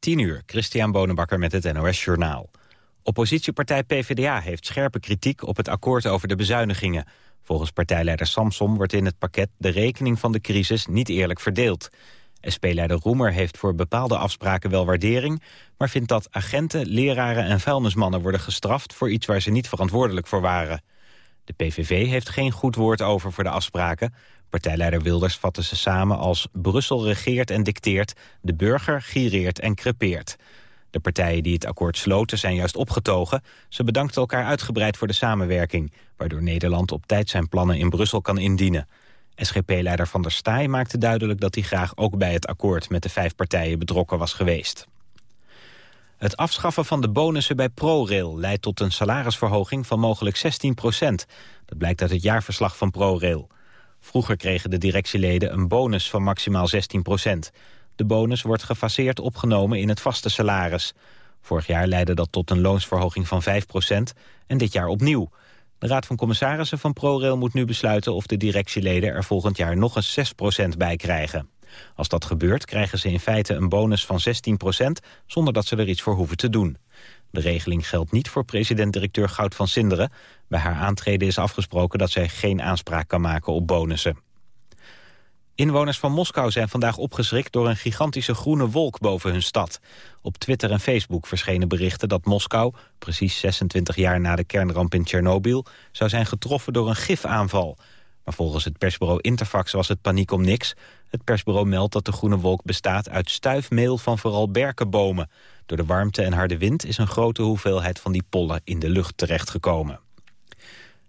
10 uur, Christian Bonenbakker met het NOS Journaal. Oppositiepartij PvdA heeft scherpe kritiek op het akkoord over de bezuinigingen. Volgens partijleider Samsom wordt in het pakket de rekening van de crisis niet eerlijk verdeeld. SP-leider Roemer heeft voor bepaalde afspraken wel waardering... maar vindt dat agenten, leraren en vuilnismannen worden gestraft... voor iets waar ze niet verantwoordelijk voor waren. De PVV heeft geen goed woord over voor de afspraken. Partijleider Wilders vatte ze samen als Brussel regeert en dicteert... de burger gireert en crepeert. De partijen die het akkoord sloten zijn juist opgetogen. Ze bedankten elkaar uitgebreid voor de samenwerking... waardoor Nederland op tijd zijn plannen in Brussel kan indienen. SGP-leider Van der Staaij maakte duidelijk dat hij graag ook bij het akkoord... met de vijf partijen betrokken was geweest. Het afschaffen van de bonussen bij ProRail leidt tot een salarisverhoging van mogelijk 16 procent. Dat blijkt uit het jaarverslag van ProRail. Vroeger kregen de directieleden een bonus van maximaal 16 procent. De bonus wordt gefaseerd opgenomen in het vaste salaris. Vorig jaar leidde dat tot een loonsverhoging van 5 procent en dit jaar opnieuw. De Raad van Commissarissen van ProRail moet nu besluiten of de directieleden er volgend jaar nog eens 6 procent bij krijgen. Als dat gebeurt krijgen ze in feite een bonus van 16 procent zonder dat ze er iets voor hoeven te doen. De regeling geldt niet voor president-directeur Goud van Sinderen. Bij haar aantreden is afgesproken dat zij geen aanspraak kan maken op bonussen. Inwoners van Moskou zijn vandaag opgeschrikt door een gigantische groene wolk boven hun stad. Op Twitter en Facebook verschenen berichten dat Moskou, precies 26 jaar na de kernramp in Tsjernobyl, zou zijn getroffen door een gifaanval. Maar volgens het persbureau Interfax was het paniek om niks. Het persbureau meldt dat de groene wolk bestaat uit stuifmeel van vooral berkenbomen. Door de warmte en harde wind is een grote hoeveelheid van die pollen in de lucht terechtgekomen.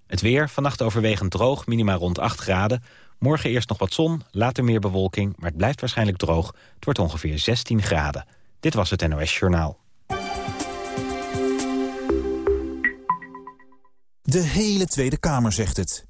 Het weer, vannacht overwegend droog, minima rond 8 graden. Morgen eerst nog wat zon, later meer bewolking, maar het blijft waarschijnlijk droog. Het wordt ongeveer 16 graden. Dit was het NOS Journaal. De hele Tweede Kamer zegt het.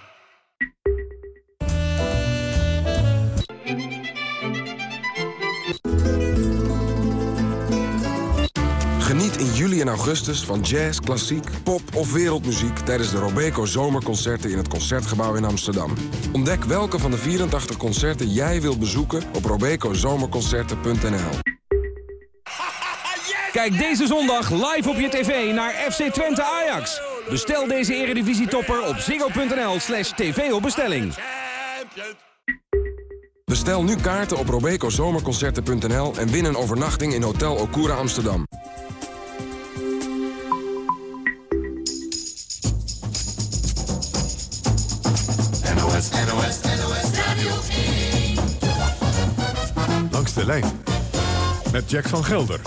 Geniet in juli en augustus van jazz, klassiek, pop of wereldmuziek... tijdens de Robeco Zomerconcerten in het Concertgebouw in Amsterdam. Ontdek welke van de 84 concerten jij wilt bezoeken op robecozomerconcerten.nl. Kijk deze zondag live op je tv naar FC Twente Ajax. Bestel deze eredivisietopper op ziggo.nl slash tv op bestelling. Bestel nu kaarten op robecozomerconcerten.nl... en win een overnachting in Hotel Okura Amsterdam. De lijn. Met Jack van Gelder.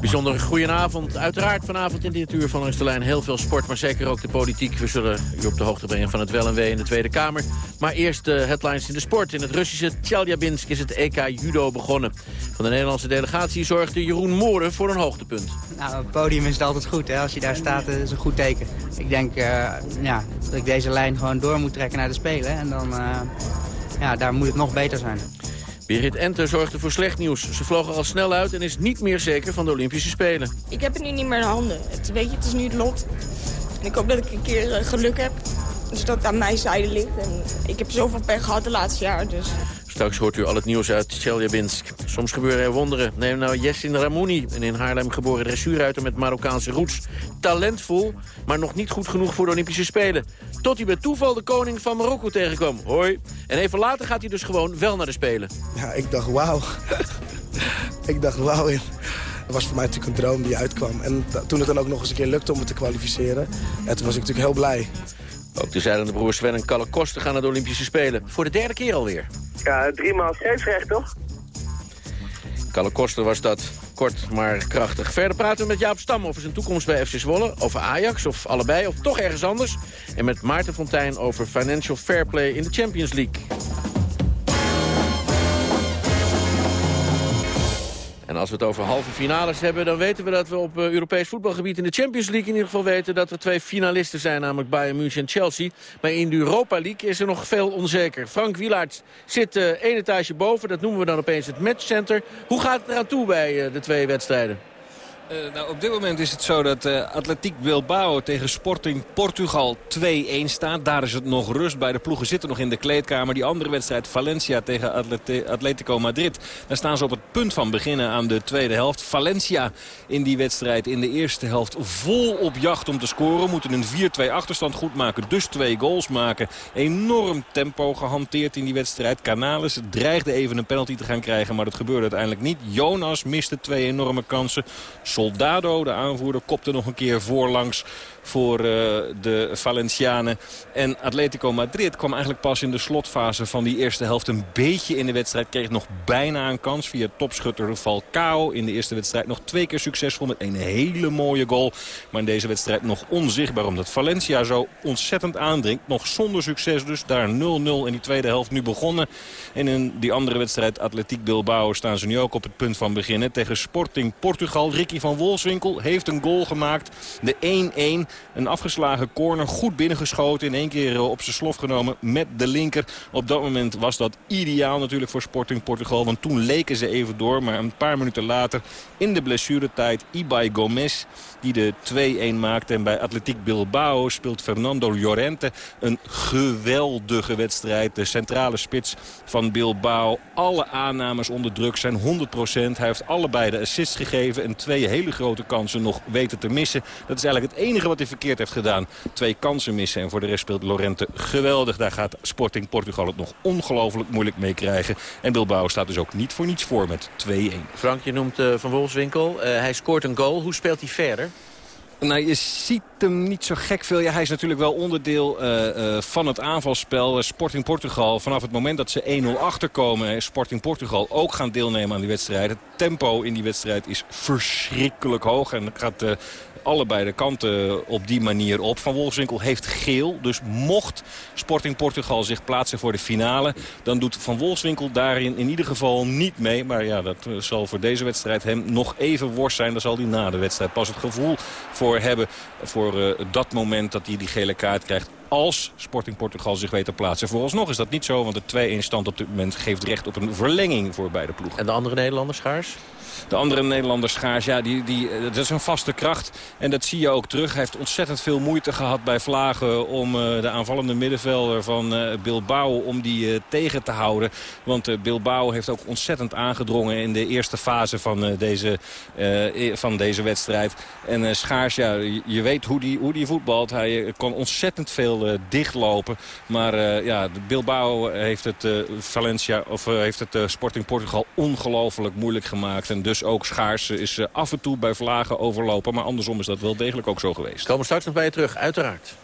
Bijzonder goedenavond. Uiteraard vanavond in dit uur van Langs de Lijn heel veel sport, maar zeker ook de politiek. We zullen u op de hoogte brengen van het wel en wee in de Tweede Kamer. Maar eerst de headlines in de sport. In het Russische Tjeljabinsk is het EK Judo begonnen. Van de Nederlandse delegatie zorgde Jeroen Mooren voor een hoogtepunt. Nou, het podium is het altijd goed. Hè? Als je daar staat, is het een goed teken. Ik denk eh, ja, dat ik deze lijn gewoon door moet trekken naar de Spelen. En dan, uh, ja, daar moet het nog beter zijn. Berit Enter zorgde voor slecht nieuws. Ze vloog er al snel uit en is niet meer zeker van de Olympische Spelen. Ik heb het nu niet meer in handen. Het, weet je, het is nu het lot. En ik hoop dat ik een keer uh, geluk heb. Dus dat het aan mijn zijde ligt. En ik heb zoveel pech gehad de laatste jaar. Dus Straks hoort u al het nieuws uit Tjeljabinsk. Soms gebeuren er wonderen. Neem nou Jessin Ramouni, een in Haarlem geboren dressuurruiter met Marokkaanse roots. Talentvol, maar nog niet goed genoeg voor de Olympische Spelen. Tot hij bij toeval de koning van Marokko tegenkwam. Hoi. En even later gaat hij dus gewoon wel naar de Spelen. Ja, ik dacht wauw. ik dacht wauw. Dat was voor mij natuurlijk een droom die uitkwam. En toen het dan ook nog eens een keer lukte om me te kwalificeren... En toen was ik natuurlijk heel blij. Ook de zeilende broers Sven en Kalle Koster gaan naar de Olympische Spelen. Voor de derde keer alweer. Ja, drie maal scheepsrecht, toch? Kalle Koster was dat kort maar krachtig. Verder praten we met Jaap Stam over zijn toekomst bij FC Zwolle. Over Ajax of allebei of toch ergens anders. En met Maarten Fontijn over Financial Fair Play in de Champions League. En als we het over halve finales hebben... dan weten we dat we op uh, Europees voetbalgebied in de Champions League... in ieder geval weten dat er twee finalisten zijn... namelijk Bayern München en Chelsea. Maar in de Europa League is er nog veel onzeker. Frank Wielaert zit uh, één etage boven. Dat noemen we dan opeens het matchcenter. Hoe gaat het eraan toe bij uh, de twee wedstrijden? Uh, nou, op dit moment is het zo dat uh, Atletiek Bilbao tegen Sporting Portugal 2-1 staat. Daar is het nog rust bij. De ploegen zitten nog in de kleedkamer. Die andere wedstrijd Valencia tegen Atleti Atletico Madrid. Daar staan ze op het punt van beginnen aan de tweede helft. Valencia in die wedstrijd in de eerste helft vol op jacht om te scoren. Moeten een 4-2 achterstand goed maken. Dus twee goals maken. Enorm tempo gehanteerd in die wedstrijd. Canales dreigde even een penalty te gaan krijgen. Maar dat gebeurde uiteindelijk niet. Jonas miste twee enorme kansen. Soldado, de aanvoerder, kopte nog een keer voorlangs voor uh, de Valencianen. En Atletico Madrid kwam eigenlijk pas in de slotfase van die eerste helft een beetje in de wedstrijd. Kreeg nog bijna een kans via topschutter Falcao. In de eerste wedstrijd nog twee keer succesvol met een hele mooie goal. Maar in deze wedstrijd nog onzichtbaar omdat Valencia zo ontzettend aandringt. Nog zonder succes dus. Daar 0-0 in die tweede helft nu begonnen. En in die andere wedstrijd Atletiek Bilbao staan ze nu ook op het punt van beginnen. Tegen Sporting Portugal. Ricky van Wolfswinkel heeft een goal gemaakt. De 1-1. Een afgeslagen corner, goed binnengeschoten. In één keer eh, op zijn slof genomen met de linker. Op dat moment was dat ideaal natuurlijk voor Sporting Portugal. Want toen leken ze even door. Maar een paar minuten later in de blessuretijd Ibai Gomez die de 2-1 maakte. En bij Atletiek Bilbao speelt Fernando Llorente een geweldige wedstrijd. De centrale spits van Bilbao. Alle aannames onder druk zijn 100%. Hij heeft allebei de assists gegeven en twee hele grote kansen nog weten te missen. Dat is eigenlijk het enige wat hij verkeerd heeft gedaan. Twee kansen missen en voor de rest speelt Llorente geweldig. Daar gaat Sporting Portugal het nog ongelooflijk moeilijk mee krijgen. En Bilbao staat dus ook niet voor niets voor met 2-1. Frank, je noemt uh, Van Wolfswinkel. Uh, hij scoort een goal. Hoe speelt hij verder? Nou, je ziet hem niet zo gek veel. Ja, hij is natuurlijk wel onderdeel uh, uh, van het aanvalspel. Sporting Portugal, vanaf het moment dat ze 1-0 achterkomen... is Sporting Portugal ook gaan deelnemen aan die wedstrijd. Het tempo in die wedstrijd is verschrikkelijk hoog. En gaat uh, allebei de kanten op die manier op. Van Wolfswinkel heeft geel. Dus mocht Sporting Portugal zich plaatsen voor de finale... dan doet Van Wolfswinkel daarin in ieder geval niet mee. Maar ja, dat zal voor deze wedstrijd hem nog even worst zijn. Dan zal hij na de wedstrijd pas het gevoel voor hebben... voor uh, dat moment dat hij die gele kaart krijgt als Sporting Portugal zich weet te plaatsen. Vooralsnog is dat niet zo, want de 2-1 stand op dit moment geeft recht op een verlenging voor beide ploegen. En de andere Nederlanders, Schaars? De andere Nederlanders Schaars, ja, die, die, dat is een vaste kracht. En dat zie je ook terug. Hij heeft ontzettend veel moeite gehad bij Vlagen... om uh, de aanvallende middenvelder van uh, Bilbao om die tegen te houden. Want Bilbao heeft ook ontzettend aangedrongen... in de eerste fase van, deze, van deze wedstrijd. En Schaars, ja, je weet hoe die, hoe die voetbalt. Hij kan ontzettend veel dichtlopen. Maar ja, Bilbao heeft het, Valencia, of, heeft het Sporting Portugal ongelooflijk moeilijk gemaakt. En dus ook Schaars is af en toe bij Vlagen overlopen. Maar andersom is dat wel degelijk ook zo geweest. Komen straks nog bij je terug, uiteraard.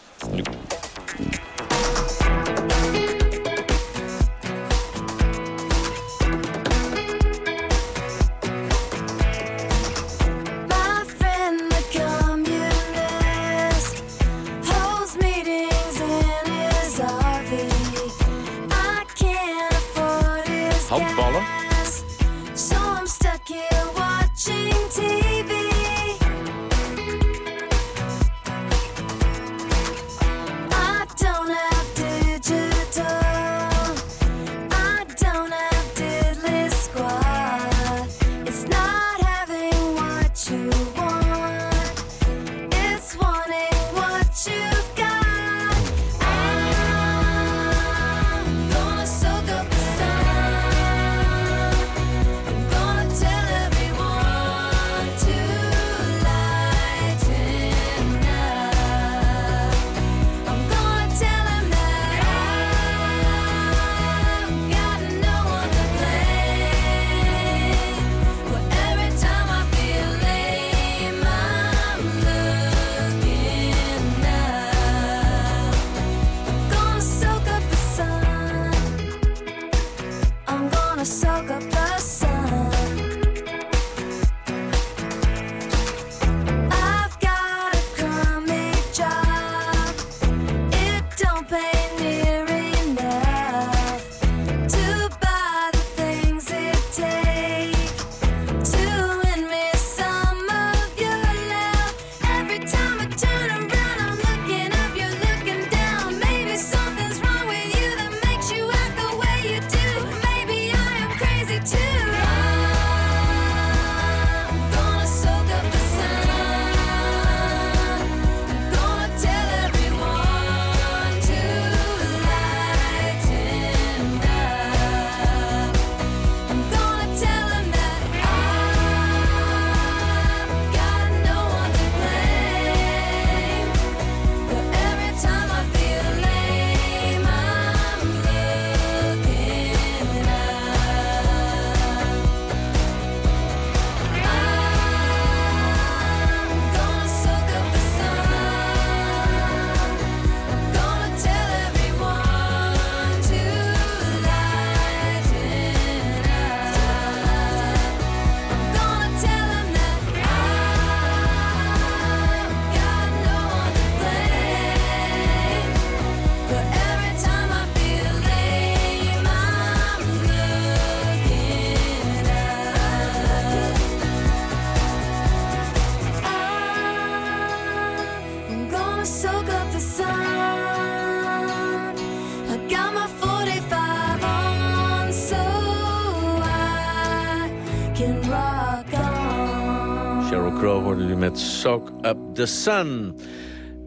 Up the Sun.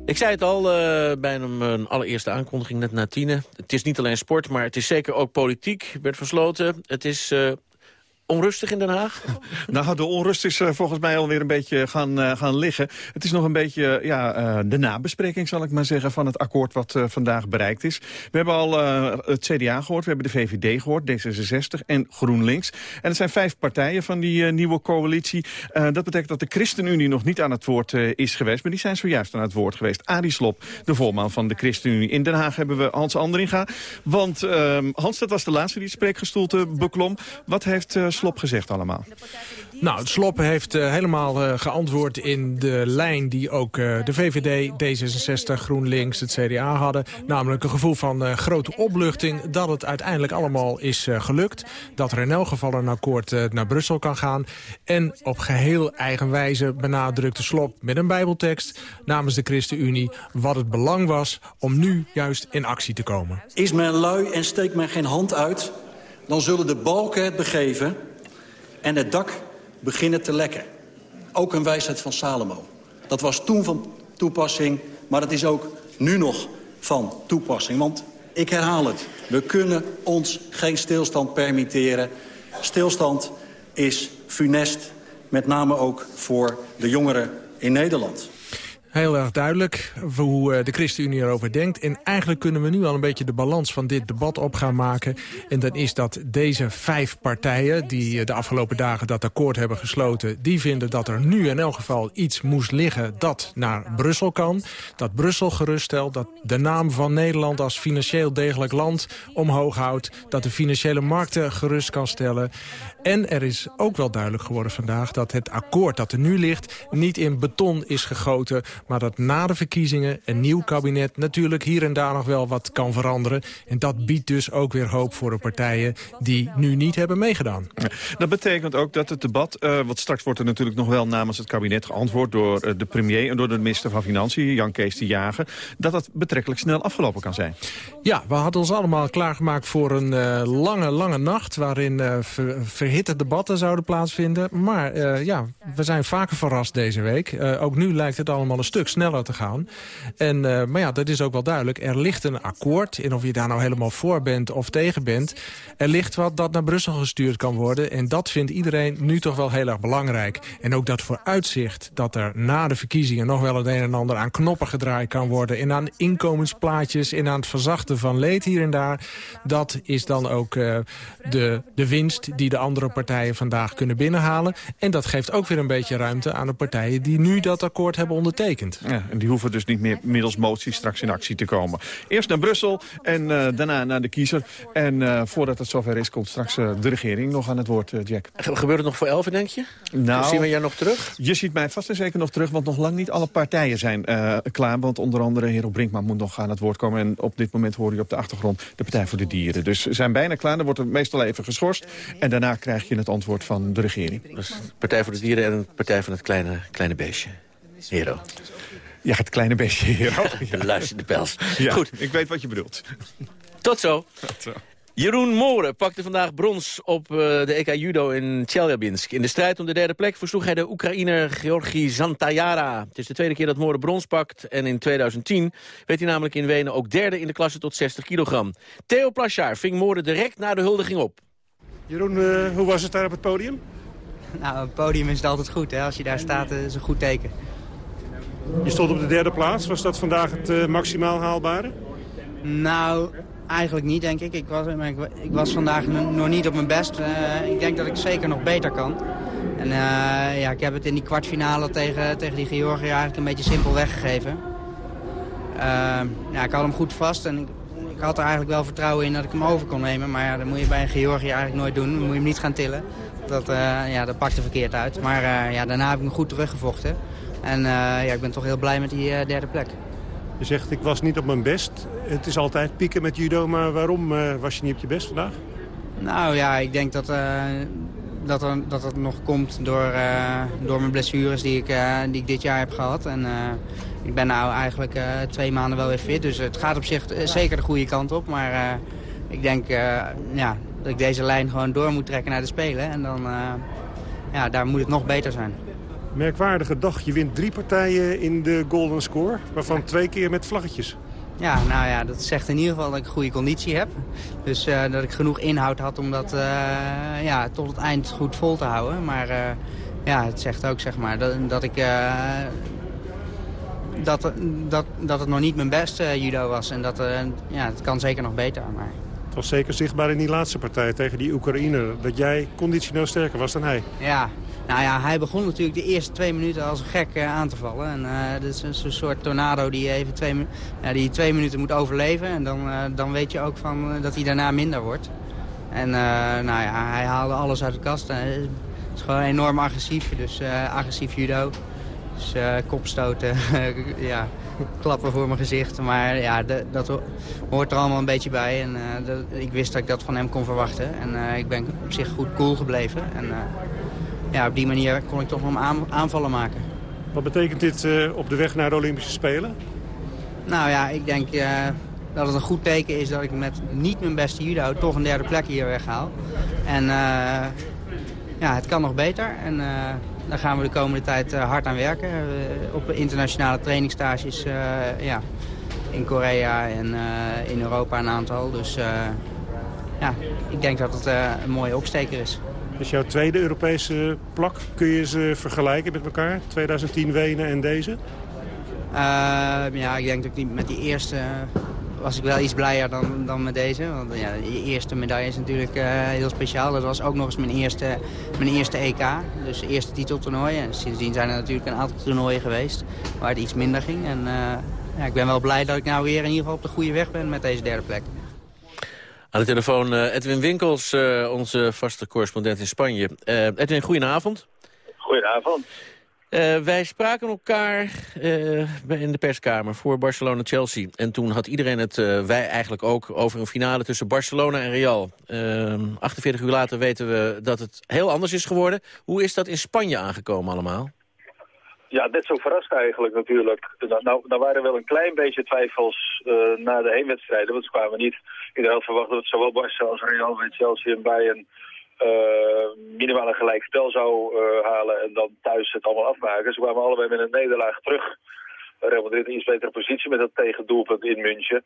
Ik zei het al uh, bij mijn allereerste aankondiging net na tienen. Het is niet alleen sport, maar het is zeker ook politiek. Bert Versloten, het is uh, onrustig in Den Haag? nou, de onrust is uh, volgens mij alweer een beetje gaan, uh, gaan liggen. Het is nog een beetje ja, de nabespreking, zal ik maar zeggen, van het akkoord wat vandaag bereikt is. We hebben al het CDA gehoord, we hebben de VVD gehoord, D66 en GroenLinks. En het zijn vijf partijen van die nieuwe coalitie. dat betekent dat de ChristenUnie nog niet aan het woord is geweest, maar die zijn zojuist aan het woord geweest. Arie Slop, de voorman van de ChristenUnie. In Den Haag hebben we Hans Andringa. Want ehm, Hans, dat was de laatste die het spreekgestoelte beklom. Wat heeft Slop gezegd allemaal? Nou, Slop heeft uh, helemaal uh, geantwoord in de lijn die ook uh, de VVD, D66, GroenLinks, het CDA hadden. Namelijk een gevoel van grote opluchting dat het uiteindelijk allemaal is gelukt. Dat er in elk geval een akkoord naar Brussel kan gaan. En op geheel eigen wijze benadrukte Slop met een bijbeltekst namens de ChristenUnie wat het belang was om nu juist in actie te komen. Is men lui en steekt men geen hand uit, dan zullen de balken het begeven en het dak beginnen te lekken. Ook een wijsheid van Salomo. Dat was toen van toepassing, maar dat is ook nu nog van toepassing. Want ik herhaal het, we kunnen ons geen stilstand permitteren. Stilstand is funest, met name ook voor de jongeren in Nederland heel erg duidelijk hoe eh, de ChristenUnie erover denkt. En eigenlijk kunnen we nu al een beetje de balans van dit debat op gaan maken. En dan is dat deze vijf partijen die eh, de afgelopen dagen dat akkoord hebben gesloten... die vinden dat er nu in elk geval iets moest liggen dat naar Brussel kan. Dat Brussel geruststelt, dat de naam van Nederland als financieel degelijk land omhoog houdt. Dat de financiële markten gerust kan stellen. En er is ook wel duidelijk geworden vandaag dat het akkoord dat er nu ligt... niet in beton is gegoten, maar dat na de verkiezingen een nieuw kabinet... natuurlijk hier en daar nog wel wat kan veranderen. En dat biedt dus ook weer hoop voor de partijen die nu niet hebben meegedaan. Dat betekent ook dat het debat, uh, want straks wordt er natuurlijk nog wel namens het kabinet geantwoord... door uh, de premier en door de minister van Financiën, Jan Kees de Jager... dat dat betrekkelijk snel afgelopen kan zijn. Ja, we hadden ons allemaal klaargemaakt voor een uh, lange, lange nacht... waarin ver, verhitte debatten zouden plaatsvinden. Maar ja, we zijn vaker verrast deze week. ook nu lijkt het allemaal een stuk sneller te gaan. En, uh, maar ja, dat is ook wel duidelijk. Er ligt een akkoord. En of je daar nou helemaal voor bent of tegen bent... er ligt wat dat naar Brussel gestuurd kan worden. En dat vindt iedereen nu toch wel heel erg belangrijk. En ook dat vooruitzicht dat er na de verkiezingen... nog wel het een en ander aan knoppen gedraaid kan worden... en aan inkomensplaatjes en aan het verzachten van leed hier en daar... dat is dan ook de, de winst die de andere partijen vandaag kunnen binnenhalen. En dat geeft ook weer een beetje ruimte aan de partijen... die nu dat akkoord hebben ondertekend. Ja, en die hoeven dus niet meer middels motie straks in actie te komen. Eerst naar Brussel en uh, daarna naar de kiezer. En uh, voordat het zover is, komt straks uh, de regering nog aan het woord, Jack. Gebeurt het nog voor elf, denk je? Nou, zien we jij nog terug? Je ziet mij vast en zeker nog terug, want nog lang niet alle partijen zijn klaar. Want onder andere Hero Brinkman moet nog aan het woord komen. En op dit moment hoor je op de achtergrond de Partij voor de Dieren. Dus ze zijn bijna klaar, dan wordt het meestal even geschorst. En daarna krijg je het antwoord van de regering. Dus Partij voor de Dieren en Partij van het kleine, kleine beestje. Hero. Ja, het kleine beestje hier. Ja. Luister de pels. Ja, Goed. Ik weet wat je bedoelt. Tot zo. Tot zo. Jeroen Mooren pakte vandaag brons op uh, de EK Judo in Chelyabinsk. In de strijd om de derde plek versloeg hij de Oekraïner Georgi Zantayara. Het is de tweede keer dat Mooren brons pakt. En in 2010 werd hij namelijk in Wenen ook derde in de klasse tot 60 kilogram. Theo Plasjaar ving Mooren direct na de huldiging op. Jeroen, uh, hoe was het daar op het podium? Nou, het podium is het altijd goed. Hè? Als je daar staat, is een goed teken. Je stond op de derde plaats. Was dat vandaag het uh, maximaal haalbare? Nou, eigenlijk niet, denk ik. Ik was, ik was vandaag nog niet op mijn best. Uh, ik denk dat ik zeker nog beter kan. En uh, ja, ik heb het in die kwartfinale tegen, tegen die Georgië eigenlijk een beetje simpel weggegeven. ja, ik had hem goed vast en ik, ik, had er eigenlijk wel vertrouwen in dat ik hem over kon nemen. Maar ja, dat moet je bij een Georgië eigenlijk nooit doen. Dan moet je hem niet gaan tillen. Dat, ja, dat pakte verkeerd uit. Maar ja, daarna heb ik hem goed teruggevochten. En uh, ja, ik ben toch heel blij met die uh, derde plek. Je zegt, ik was niet op mijn best. Het is altijd pieken met judo, maar waarom uh, was je niet op je best vandaag? Nou ja, ik denk dat, dat, er, dat het nog komt door, door mijn blessures die ik, die ik dit jaar heb gehad. En ik ben nou eigenlijk twee maanden wel weer fit. Dus het gaat op zich zeker de goede kant op. Maar ik denk ja, dat ik deze lijn gewoon door moet trekken naar de Spelen. En dan ja, daar moet het nog beter zijn. Merkwaardige dag. Je wint drie partijen in de Golden Score, waarvan twee keer met vlaggetjes. Ja, nou ja, dat zegt in ieder geval dat ik goede conditie heb. Dus eh, dat ik genoeg inhoud had om dat eh, ja, tot het eind goed vol te houden. Maar uh, ja, het zegt ook zeg maar, dat, dat ik... dat, dat, dat het nog niet mijn beste judo was. En dat ja, het kan zeker nog beter. Maar... Het was zeker zichtbaar in die laatste partij tegen die Oekraïner. Dat jij conditioneel sterker was dan hij. Ja, nou ja, hij begon natuurlijk de eerste twee minuten als een gek aan te vallen. En uh, dat is een soort tornado die even twee, ja, die twee minuten moet overleven. En dan, uh, dan weet je ook van, dat hij daarna minder wordt. En nou ja, hij haalde alles uit de kast. Hij is gewoon enorm agressief, dus agressief judo. Dus kopstoten, ja, klappen voor mijn gezicht. Maar ja, de, dat hoort er allemaal een beetje bij. En dat, ik wist dat ik dat van hem kon verwachten. En ik ben op zich goed cool gebleven. En, ja, op die manier kon ik toch nog aanvallen maken. Wat betekent dit op de weg naar de Olympische Spelen? Nou ja, ik denk dat het een goed teken is dat ik met niet mijn beste judo toch een derde plek hier weghaal. En uh, ja, het kan nog beter. En daar gaan we de komende tijd hard aan werken. op internationale trainingstages ja, in Korea en in Europa een aantal. Dus ja, ik denk dat het een mooie opsteker is. Dus jouw tweede Europese plak, kun je ze vergelijken met elkaar? 2010 Wenen en deze? Uh, ja, ik denk dat ik met die eerste was ik wel iets blijer dan, dan met deze. Want ja, die eerste medaille is natuurlijk uh, heel speciaal. Dat was ook nog eens mijn eerste, mijn eerste EK. Dus de eerste titeltoernooi. En sindsdien zijn er natuurlijk een aantal toernooien geweest waar het iets minder ging. En uh, ja, ik ben wel blij dat ik nou weer in ieder geval op de goede weg ben met deze derde plek. Aan de telefoon uh, Edwin Winkels, uh, onze vaste correspondent in Spanje. Uh, Edwin, goedenavond. Goedenavond. Wij spraken elkaar in de perskamer voor Barcelona-Chelsea. En toen had iedereen het, wij eigenlijk ook, over een finale tussen Barcelona en Real. 48 uur later weten we dat het heel anders is geworden. Hoe is dat in Spanje aangekomen allemaal? Ja, net zo verrast eigenlijk natuurlijk. Nou, nou, nou waren wel een klein beetje twijfels na de heenwedstrijden. Want ze kwamen niet iedereen verwacht dat zowel Barca als Real met Chelsea en Bayern minimaal een gelijk spel zou uh, halen en dan thuis het allemaal afmaken. Ze kwamen allebei met een nederlaag terug. Real Madrid in iets betere positie met dat tegendoelpunt in München.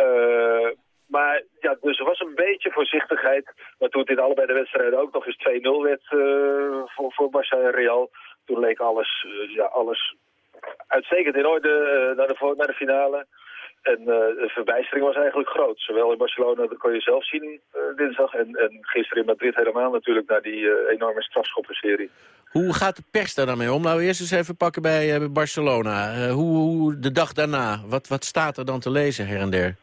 Uh, maar ja, dus er was een beetje voorzichtigheid. Maar toen het in allebei de wedstrijden ook nog eens 2-0 werd voor, voor Barça en Real toen leek alles, ja, alles uitstekend in orde naar, de, naar de finale. En uh, de verbijstering was eigenlijk groot. Zowel in Barcelona, dat kon je zelf zien dinsdag. En, en gisteren in Madrid helemaal natuurlijk naar die enorme strafschoppenserie. Hoe gaat de pers daar dan mee om? Nou, eerst eens even pakken bij Barcelona. hoe, hoe de dag daarna, wat, wat staat er dan te lezen her en der?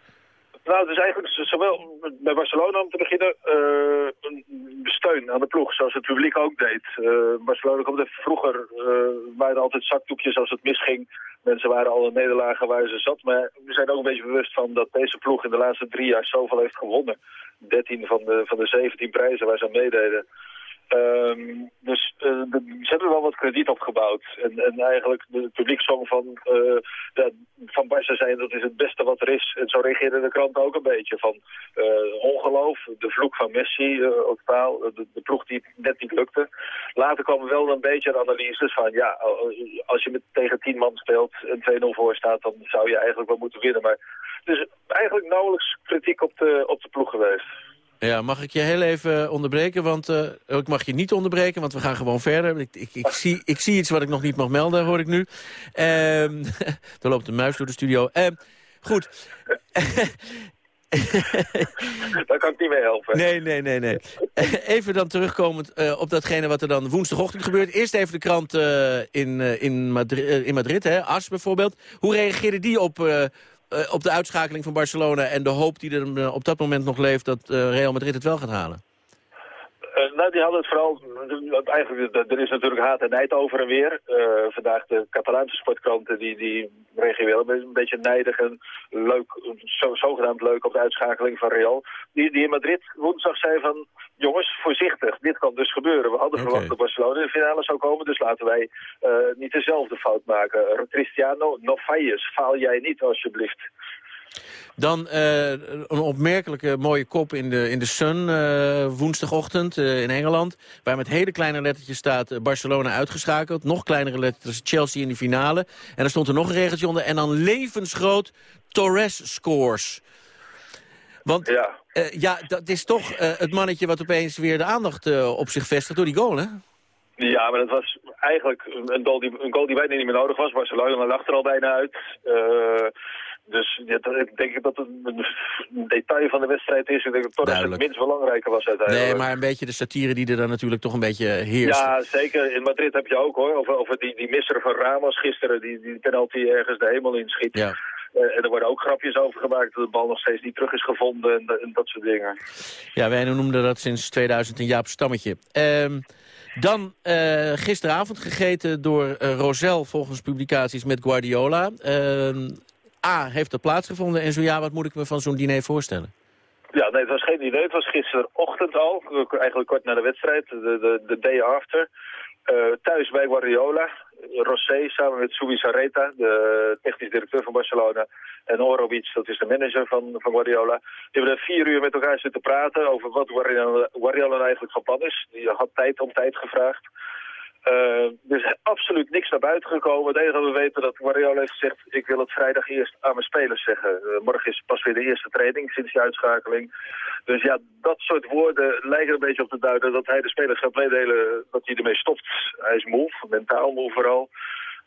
Nou, het is eigenlijk zowel bij Barcelona om te beginnen uh, steun aan de ploeg, zoals het publiek ook deed. Uh, Barcelona komt even vroeger, uh, waren altijd zakdoekjes als het misging. Mensen waren al in nederlagen waar ze zat. Maar we zijn ook een beetje bewust van dat deze ploeg in de laatste drie jaar zoveel heeft gewonnen. 13 van de, van de 17 prijzen waar ze aan meededen. Um, dus uh, ze hebben wel wat krediet opgebouwd. En, en eigenlijk de publiek zong van, ja, van Barca zijn dat is het beste wat er is. En zo reageerde de krant ook een beetje van uh, ongeloof, de vloek van Messi op taal, de, de, ploeg die net niet lukte. Later kwamen wel een beetje analyses van ja, als je met tegen tien man speelt en 2-0 voor staat, dan zou je eigenlijk wel moeten winnen. Maar dus eigenlijk nauwelijks kritiek op de, op de ploeg geweest. Ja, mag ik je heel even onderbreken? Want uh, ik mag je niet onderbreken, want we gaan gewoon verder. Ik, ik, ik, zie, ik zie iets wat ik nog niet mag melden, hoor ik nu. Uh, er loopt een muis door de studio. Uh, goed. Daar kan ik niet mee helpen. Nee, nee, nee. nee. even dan terugkomend uh, op datgene wat er dan woensdagochtend gebeurt. Eerst even de krant uh, in, uh, in, Madri in Madrid, hè, As bijvoorbeeld. Hoe reageerde die op op de uitschakeling van Barcelona... en de hoop die er uh, op dat moment nog leeft dat uh, Real Madrid het wel gaat halen? Nou, die hadden het vooral... Eigenlijk, er is natuurlijk haat en nijd over en weer. vandaag de Catalaanse sportkranten die, die reageren een beetje nijdig en leuk, zo, zogenaamd leuk op de uitschakeling van Real. Die, die in Madrid woensdag zei van jongens, voorzichtig, dit kan dus gebeuren. We hadden okay. verwacht dat Barcelona in de finale zou komen, dus laten wij uh, niet dezelfde fout maken. Cristiano, no falles, faal jij niet alsjeblieft. Dan uh, een opmerkelijke mooie kop in de, in de Sun uh, woensdagochtend uh, in Engeland. Waar met hele kleine lettertjes staat Barcelona uitgeschakeld. Nog kleinere letters Chelsea in de finale. En er stond er nog een regeltje onder. En dan levensgroot Torres scores. Want ja, ja dat is toch het mannetje wat opeens weer de aandacht op zich vestigt door die goal, hè? Ja, maar dat was eigenlijk een goal die, een goal die bijna niet meer nodig was. Barcelona lag er al bijna uit. Uh, dus ja, ik denk dat het een detail van de wedstrijd is. Ik denk dat het toch het minst belangrijke was uiteindelijk. Nee, maar een beetje de satire die er dan natuurlijk toch een beetje heerst. Ja, zeker. In Madrid heb je ook hoor. Over, over die, die misser van Ramos gisteren. Die, die penalty ergens de hemel inschiet. Ja. Uh, en er worden ook grapjes over gemaakt dat de bal nog steeds niet terug is gevonden en, en dat soort dingen. Ja, wij noemden dat sinds 2000 een Jaap Stammetje. Um, dan uh, gisteravond gegeten door uh, Rosel volgens publicaties met Guardiola. A, heeft dat plaatsgevonden? En zo ja, wat moet ik me van zo'n diner voorstellen? Ja, nee, het was geen diner. Het was gisterochtend al, eigenlijk kort na de wedstrijd, de, de, de day after. Uh, thuis bij Guardiola. Rosé samen met Subi Sareta, de technisch directeur van Barcelona. En Orovic, dat is de manager van, van Guardiola. Die hebben er vier uur met elkaar zitten praten over wat Guardiola, Guardiola eigenlijk van plan is. Die had tijd om tijd gevraagd. Uh, er is absoluut niks naar buiten gekomen. Het enige we weten dat Guardiola heeft gezegd... ik wil het vrijdag eerst aan mijn spelers zeggen. Uh, morgen is pas weer de eerste training sinds die uitschakeling. Dus ja, dat soort woorden lijken een beetje op te duiden... dat hij de spelers gaat meedelen dat hij ermee stopt. Hij is moe, mentaal moe vooral.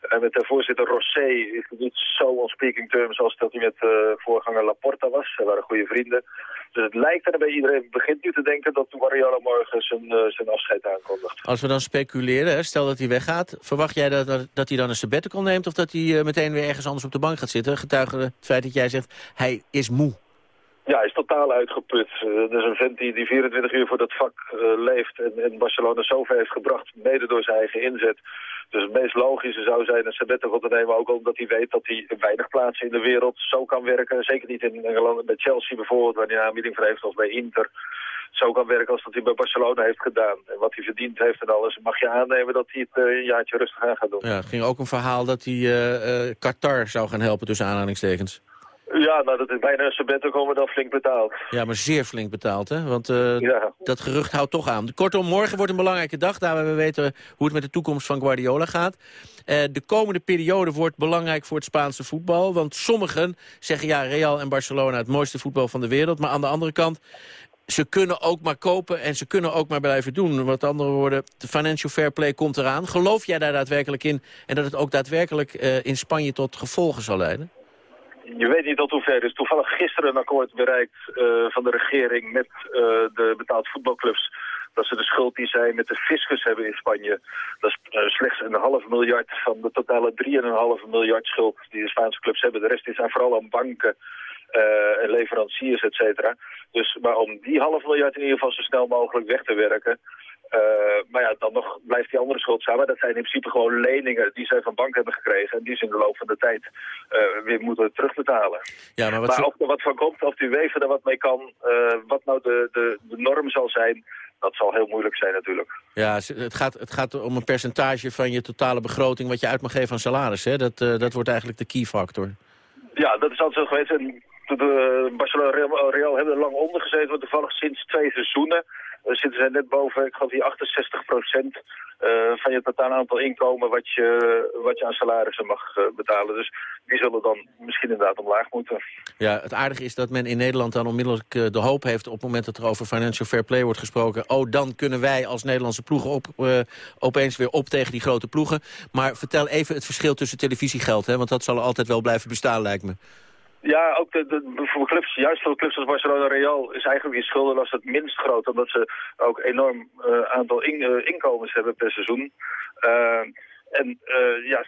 En met de voorzitter Rosé is het niet zo on speaking terms als dat hij met uh, voorganger Laporta was. Ze waren goede vrienden. Dus het lijkt er bij iedereen begint nu te denken dat Guardiola morgen zijn, uh, zijn afscheid aankondigt. Als we dan speculeren, hè, stel dat hij weggaat, verwacht jij dat, dat, dat hij dan een sabbatical neemt of dat hij uh, meteen weer ergens anders op de bank gaat zitten? Getuige het feit dat jij zegt, hij is moe. Ja, hij is totaal uitgeput. Uh, dat is een vent die, die 24 uur voor dat vak uh, leeft en, en Barcelona zover heeft gebracht, mede door zijn eigen inzet. Dus het meest logische zou zijn een sabbatical te nemen, ook omdat hij weet dat hij weinig plaatsen in de wereld zo kan werken. Zeker niet in Engeland, bij Chelsea bijvoorbeeld, waar hij een aanbieding voor heeft, of bij Inter. Zo kan werken als dat hij bij Barcelona heeft gedaan. En wat hij verdiend heeft en alles, mag je aannemen dat hij het uh, een jaartje rustig aan gaat doen. Ja, er ging ook een verhaal dat hij uh, uh, Qatar zou gaan helpen tussen aanhalingstekens. Ja, nou dat is bijna een sabbatical, maar dan flink betaald. Ja, maar zeer flink betaald, hè? Want uh, ja. dat gerucht houdt toch aan. Kortom, morgen wordt een belangrijke dag. Daar we weten hoe het met de toekomst van Guardiola gaat. Uh, de komende periode wordt belangrijk voor het Spaanse voetbal. Want sommigen zeggen, ja, Real en Barcelona het mooiste voetbal van de wereld. Maar aan de andere kant, ze kunnen ook maar kopen en ze kunnen ook maar blijven doen. Met andere woorden, de financial fair play komt eraan. Geloof jij daar daadwerkelijk in en dat het ook daadwerkelijk uh, in Spanje tot gevolgen zal leiden? Je weet niet tot hoever. Er is toevallig gisteren een akkoord bereikt uh, van de regering met uh, de betaald voetbalclubs. Dat ze de schuld die zij met de fiscus hebben in Spanje. Dat is uh, slechts een half miljard van de totale 3,5 miljard schuld die de Spaanse clubs hebben. De rest is aan vooral aan banken. en leveranciers, et cetera. Dus, maar om die half miljard in ieder geval zo snel mogelijk weg te werken... Uh, maar ja, dan nog blijft die andere schuld samen. Dat zijn in principe gewoon leningen die zij van bank hebben gekregen... en die ze in de loop van de tijd uh, weer moeten terugbetalen. Ja, maar wat maar of er wat van komt, of die weven er wat mee kan... Uh, wat nou de, de, de norm zal zijn... Dat zal heel moeilijk zijn natuurlijk. Ja, het gaat, het gaat om een percentage van je totale begroting... wat je uit mag geven aan salaris. Hè? Dat, dat wordt eigenlijk de key factor. Ja, dat is altijd zo geweest. En de Barcelona Real, Real hebben er lang onder gezeten. Want toevallig sinds twee seizoenen zitten zij net boven, ik geloof die 68 procent uh, van je totaal aantal inkomen wat je, wat je aan salarissen mag uh, betalen. Dus die zullen dan misschien inderdaad omlaag moeten. Ja, het aardige is dat men in Nederland dan onmiddellijk de hoop heeft... op het moment dat er over financial fair play wordt gesproken... oh, dan kunnen wij als Nederlandse ploegen op, opeens weer op tegen die grote ploegen. Maar vertel even het verschil tussen televisiegeld, hè, want dat zal altijd wel blijven bestaan, lijkt me. Ja, ook de, de, voor clubs, juist voor clubs als Barcelona Real is eigenlijk die schuldenlast het minst groot. Omdat ze ook enorm uh, aantal uh, inkomens hebben per seizoen. Uh, en, ja,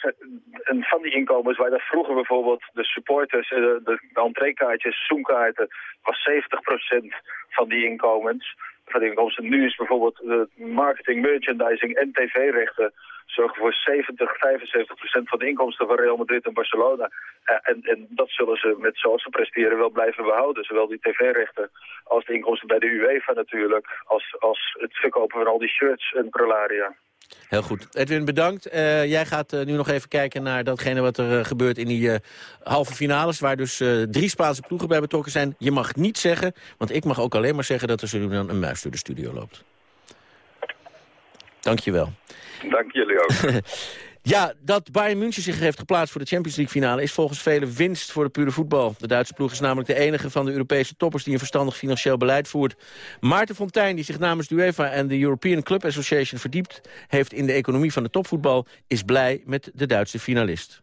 en van die inkomens, waar daar vroeger bijvoorbeeld de supporters, de, de, de entreekaartjes, zoomkaarten, was 70% van die inkomens inkomsten. Nu is bijvoorbeeld de marketing, merchandising en tv-rechten zorgen voor 70, 75 procent van de inkomsten van Real Madrid en Barcelona. Uh, en, en dat zullen ze met zoals ze presteren wel blijven behouden. Zowel die tv-rechten als de inkomsten bij de UEFA natuurlijk. Als, als het verkopen van al die shirts en prolaria. Heel goed. Edwin, bedankt. Eh, jij gaat eh, nu nog even kijken naar datgene wat er eh, gebeurt in die halve finales... waar dus drie Spaanse ploegen bij betrokken zijn. Je mag niet zeggen, want ik mag ook alleen maar zeggen... dat er zo dan een muis door de studio loopt. Dank je wel. Dank jullie ook. Ja, dat Bayern München zich heeft geplaatst voor de Champions League finale... is volgens velen winst voor de pure voetbal. De Duitse ploeg is namelijk de enige van de Europese toppers... die een verstandig financieel beleid voert. Maarten Fontijn, die zich namens de UEFA en de European Club Association verdiept... heeft in de economie van de topvoetbal... is blij met de Duitse finalist.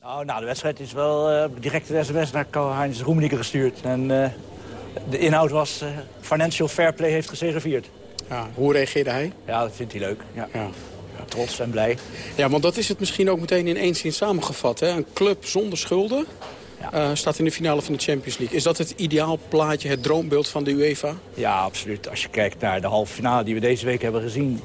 Nou, nou de wedstrijd is wel uh, direct de sms naar Karl-Heinz Roemenigge gestuurd. En uh, de inhoud was uh, financial fair play heeft geserveerd. Ja, hoe reageerde hij? Ja, dat vindt hij leuk. ja. ja trots en blij. Ja, want dat is het misschien ook meteen in één zin samengevat. Hè? Een club zonder schulden ja. uh, staat in de finale van de Champions League. Is dat het ideaal plaatje, het droombeeld van de UEFA? Ja, absoluut. Als je kijkt naar de halve finale die we deze week hebben gezien...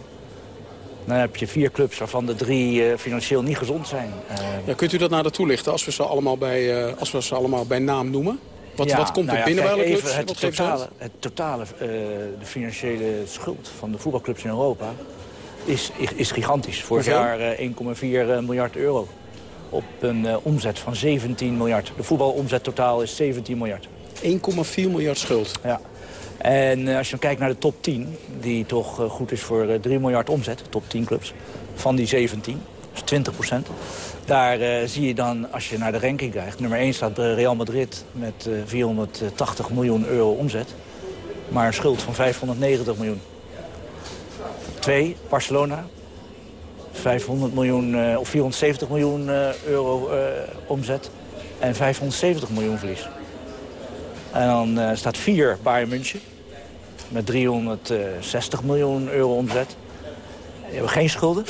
dan heb je vier clubs waarvan de drie uh, financieel niet gezond zijn. Uh, ja, kunt u dat nader toelichten als we ze allemaal bij, als we ze allemaal bij naam noemen? Wat, ja, wat komt er nou ja, binnen bij clubs? Het totale, het totale de financiële schuld van de voetbalclubs in Europa is, is gigantisch. Vorig jaar 1,4 eh, eh, miljard euro op een uh, omzet van 17 miljard. De voetbalomzet totaal is 17 miljard. 1,4 miljard schuld? Ja. En als je dan kijkt naar de top 10, die toch goed is voor 3 miljard omzet, top 10 clubs, van die 17, dus 20 procent. Daar zie je dan, als je naar de ranking kijkt, nummer 1 staat Real Madrid met 480 miljoen euro omzet. Maar een schuld van 590 miljoen. 2, Barcelona. 500 miljoen, uh, of 470 miljoen uh, euro uh, omzet. En 570 miljoen verlies. En dan staat 4 Bayern München. Met 360 miljoen euro omzet. Die hebben geen schulden.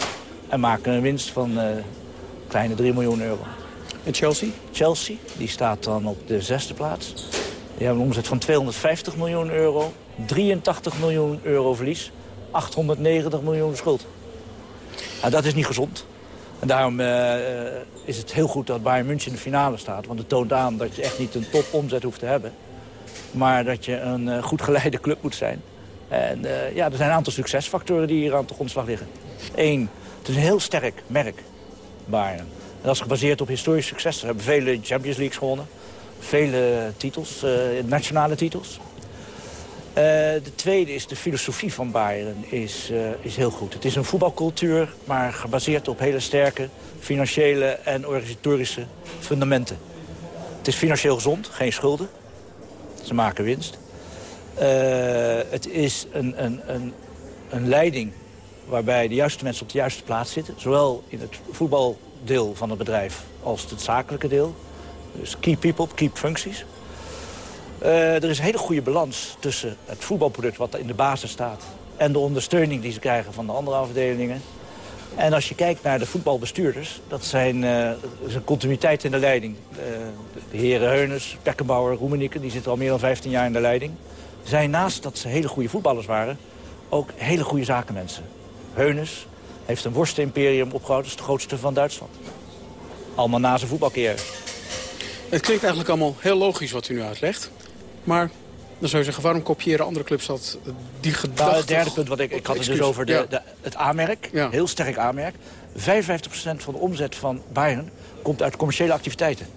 En maken een winst van kleine 3 miljoen euro. En Chelsea? Chelsea, die staat dan op de zesde plaats. Die hebben een omzet van 250 miljoen euro. 83 miljoen euro verlies. 890 miljoen schuld. Nou, dat is niet gezond. En daarom uh, is het heel goed dat Bayern München in de finale staat. Want het toont aan dat je echt niet een topomzet hoeft te hebben. Maar dat je een uh, goed geleide club moet zijn. En ja, er zijn een aantal succesfactoren die hier aan de grondslag liggen. Eén, het is een heel sterk merk, Bayern. Dat is gebaseerd op historisch succes. Ze hebben vele Champions Leagues gewonnen. Vele titels, nationale titels. Uh, de tweede is de filosofie van Bayern is, uh, is heel goed. Het is een voetbalcultuur, maar gebaseerd op hele sterke financiële en organisatorische fundamenten. Het is financieel gezond, geen schulden. Ze maken winst. Uh, het is een, een, een, een leiding waarbij de juiste mensen op de juiste plaats zitten. Zowel in het voetbaldeel van het bedrijf als het zakelijke deel. Dus key people, key functies. Uh, er is een hele goede balans tussen het voetbalproduct wat in de basis staat... en de ondersteuning die ze krijgen van de andere afdelingen. En als je kijkt naar de voetbalbestuurders, dat zijn, uh, een continuïteit in de leiding. Uh, de heren Heunes, Pekkenbauer, Roemenieke, die zitten al meer dan 15 jaar in de leiding. Zijn naast dat ze hele goede voetballers waren, ook hele goede zakenmensen. Heunes heeft een worstenimperium opgebouwd, dat is het grootste van Duitsland. Allemaal na zijn voetbalcarrière. Het klinkt eigenlijk allemaal heel logisch wat u nu uitlegt. Maar dan zou je zeggen, waarom kopiëren andere clubs dat, die gedachte? Nou, het derde punt, wat ik, ik had het dus over de, de het A-merk. Heel sterk A-merk. 55% van de omzet van Bayern komt uit commerciële activiteiten.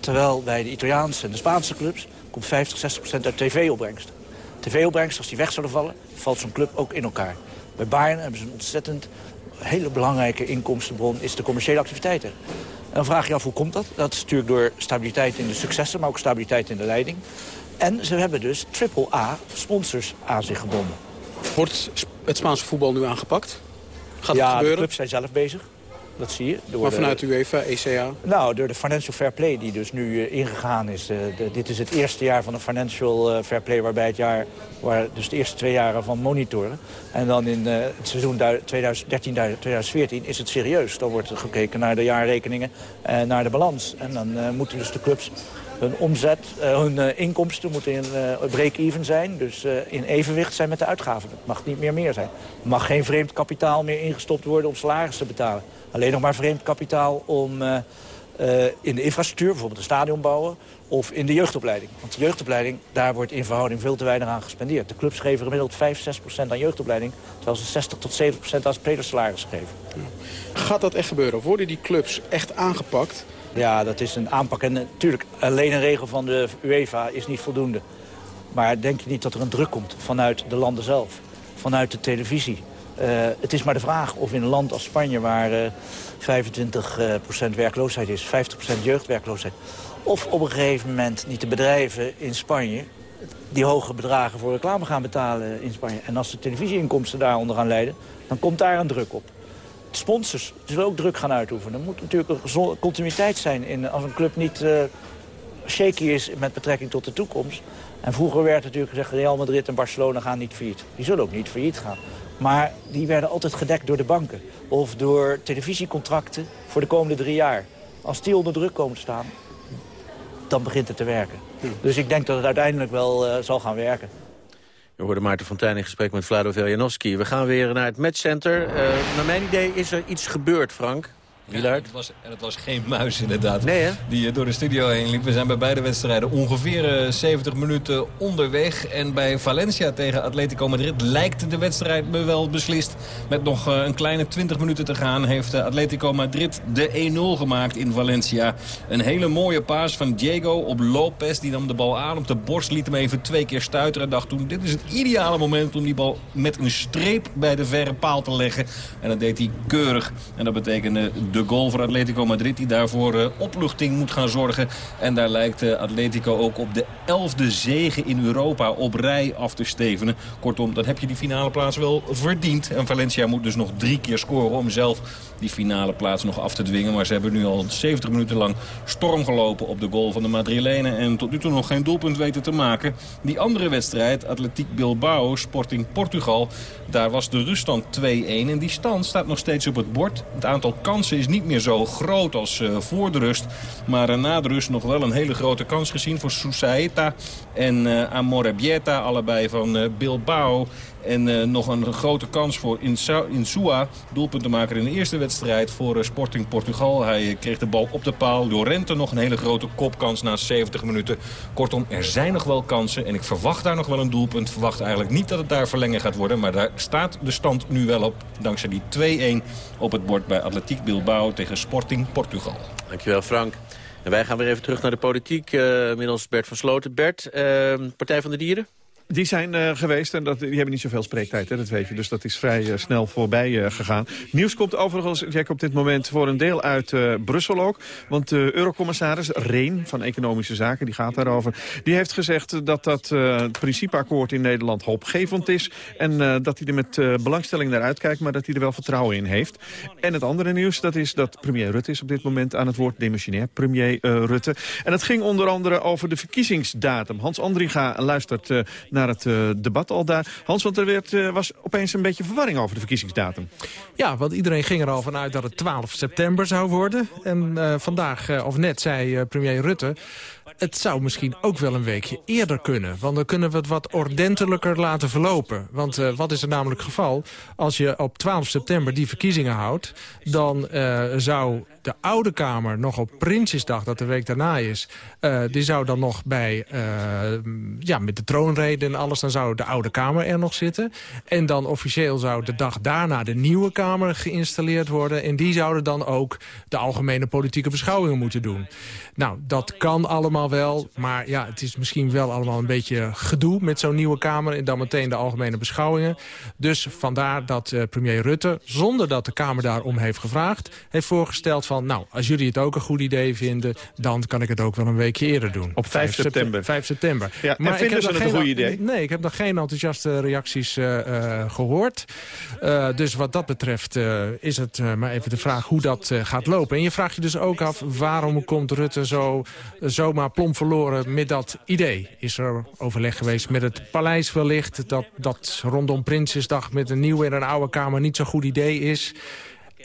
Terwijl bij de Italiaanse en de Spaanse clubs komt 50, 60% uit tv-opbrengst. TV-opbrengst, als die weg zouden vallen, valt zo'n club ook in elkaar. Bij Bayern hebben ze een ontzettend hele belangrijke inkomstenbron, is de commerciële activiteiten. En dan vraag je af, hoe komt dat? Dat is natuurlijk door stabiliteit in de successen, maar ook stabiliteit in de leiding. En ze hebben dus triple-A sponsors aan zich gebonden. Wordt het Spaanse voetbal nu aangepakt? Gaat ja, het gebeuren? de clubs zijn zelf bezig. Dat zie je. Door maar vanuit de UEFA, ECA? Nou, door de Financial Fair Play die dus nu uh, ingegaan is. Uh, de, dit is het eerste jaar van de Financial uh, Fair Play... waarbij het jaar, waar dus de eerste twee jaren van monitoren. En dan in het seizoen 2013-2014 is het serieus. Dan wordt er gekeken naar de jaarrekeningen en naar de balans. En dan moeten dus de clubs hun omzet, uh, hun uh, inkomsten moeten in uh, break-even zijn. Dus in evenwicht zijn met de uitgaven. Het mag niet meer meer zijn. Er mag geen vreemd kapitaal meer ingestopt worden om salarissen te betalen. Alleen nog maar vreemd kapitaal om eh, in de infrastructuur, bijvoorbeeld een stadion bouwen... of in de jeugdopleiding. Want de jeugdopleiding, daar wordt in verhouding veel te weinig aan gespendeerd. De clubs geven gemiddeld 5, 6 procent aan jeugdopleiding... terwijl ze 60 tot 7 procent aan spelersalaris geven. Gaat dat echt gebeuren? Worden die clubs echt aangepakt? Ja, dat is een aanpak. En natuurlijk, alleen een regel van de UEFA is niet voldoende. Maar denk je niet dat er een druk komt vanuit de landen zelf? Vanuit de televisie? Uh, het is maar de vraag of in een land als Spanje... waar uh, 25% werkloosheid is, 50% jeugdwerkloosheid... of op een gegeven moment niet de bedrijven in Spanje... die hoge bedragen voor reclame gaan betalen in Spanje. En als de televisieinkomsten daaronder gaan leiden... dan komt daar een druk op. Sponsors zullen ook druk gaan uitoefenen. Er moet natuurlijk een continuïteit zijn in, als een club niet uh, shaky is met betrekking tot de toekomst. En vroeger werd natuurlijk gezegd, Real Madrid en Barcelona gaan niet failliet. Die zullen ook niet failliet gaan. Maar die werden altijd gedekt door de banken. Of door televisiecontracten voor de komende drie jaar. Als die onder druk komen te staan, dan begint het te werken. Dus ik denk dat het uiteindelijk wel uh, zal gaan werken. We hoorden Maarten Fontijn in gesprek met Vlado Veljanowski. We gaan weer naar het matchcenter. Uh, naar mijn idee is er iets gebeurd, Frank. Ja, het was, en het was geen muis inderdaad nee, die door de studio heen liep. We zijn bij beide wedstrijden ongeveer 70 minuten onderweg. En bij Valencia tegen Atletico Madrid lijkt de wedstrijd me wel beslist. Met nog een kleine 20 minuten te gaan heeft Atletico Madrid de 1-0 gemaakt in Valencia. Een hele mooie paas van Diego op Lopez. Die nam de bal aan op de borst, liet hem even twee keer stuiteren. En dacht toen, dit is het ideale moment om die bal met een streep bij de verre paal te leggen. En dat deed hij keurig. En dat betekende de goal voor Atletico Madrid die daarvoor uh, opluchting moet gaan zorgen. En daar lijkt uh, Atletico ook op de elfde zegen in Europa op rij af te stevenen. Kortom, dan heb je die finale plaats wel verdiend. En Valencia moet dus nog drie keer scoren om zelf die finale plaats nog af te dwingen. Maar ze hebben nu al 70 minuten lang storm gelopen op de goal van de Madrilenen. En tot nu toe nog geen doelpunt weten te maken. Die andere wedstrijd, Atletiek Bilbao, Sporting Portugal. Daar was de ruststand 2-1. En die stand staat nog steeds op het bord. Het aantal kansen is niet meer zo groot als uh, voor de rust. Maar uh, na de rust nog wel een hele grote kans gezien voor Sousaeta en uh, Amorebieta. Allebei van Bilbao. En uh, nog een grote kans voor Insua, doelpuntenmaker in de eerste wedstrijd voor uh, Sporting Portugal. Hij kreeg de bal op de paal. Llorente nog een hele grote kopkans na 70 minuten. Kortom, er zijn nog wel kansen en ik verwacht daar nog wel een doelpunt. Verwacht eigenlijk niet dat het daar verlengen gaat worden. Maar daar staat de stand nu wel op. Dankzij die 2-1 op het bord bij Atletiek Bilbao tegen Sporting Portugal. Dankjewel Frank. En wij gaan weer even terug naar de politiek. Uh, middels Bert van Sloten. Bert, Partij van de Dieren? Die zijn uh, geweest en dat, die hebben niet zoveel spreektijd, hè, dat weet je. Dus dat is vrij uh, snel voorbij uh, gegaan. Nieuws komt overigens, Jack, op dit moment voor een deel uit Brussel ook. Want de eurocommissaris Reen van Economische Zaken, die gaat daarover... die heeft gezegd dat dat principeakkoord in Nederland hoopgevend is... en dat hij er met belangstelling naar uitkijkt, maar dat hij er wel vertrouwen in heeft. En het andere nieuws, dat is dat premier Rutte is op dit moment aan het woord... demissionair premier Rutte. En het ging onder andere over de verkiezingsdatum. Hans Andringa luistert naar het uh, debat al daar. Hans, want er werd, uh, was opeens een beetje verwarring over de verkiezingsdatum. Ja, want iedereen ging er al vanuit dat het 12 september zou worden. En uh, vandaag, of net, zei premier Rutte het zou misschien ook wel een weekje eerder kunnen. Want dan kunnen we het wat ordentelijker laten verlopen. Want wat is er namelijk geval? Als je op 12 september die verkiezingen houdt... dan zou de Oude Kamer nog op Prinsjesdag, dat de week daarna is... Uh, die zou dan nog bij, ja, met de troonrede en alles... dan zou de Oude Kamer er nog zitten. En dan officieel zou de dag daarna de Nieuwe Kamer geïnstalleerd worden. En die zouden dan ook de algemene politieke beschouwingen moeten doen. Nou, dat kan allemaal wel. Maar ja, het is misschien wel allemaal een beetje gedoe met zo'n nieuwe Kamer... en dan meteen de algemene beschouwingen. Dus vandaar dat uh, premier Rutte, zonder dat de Kamer daarom heeft gevraagd... heeft voorgesteld van, nou, als jullie het ook een goed idee vinden... dan kan ik het ook wel een weekje eerder doen. Op 5 september. 5 september. Ja, maar vinden ze het een goed idee? Nee, ik heb nog geen enthousiaste reacties uh, uh, gehoord. dus wat dat betreft is het maar even de vraag hoe dat gaat lopen. En je vraagt je dus ook af, waarom komt Rutte zo zomaar plom verloren met dat idee. Is er overleg geweest met het paleis wellicht... dat, dat rondom Prinsjesdag met een nieuwe en een oude Kamer niet zo'n goed idee is...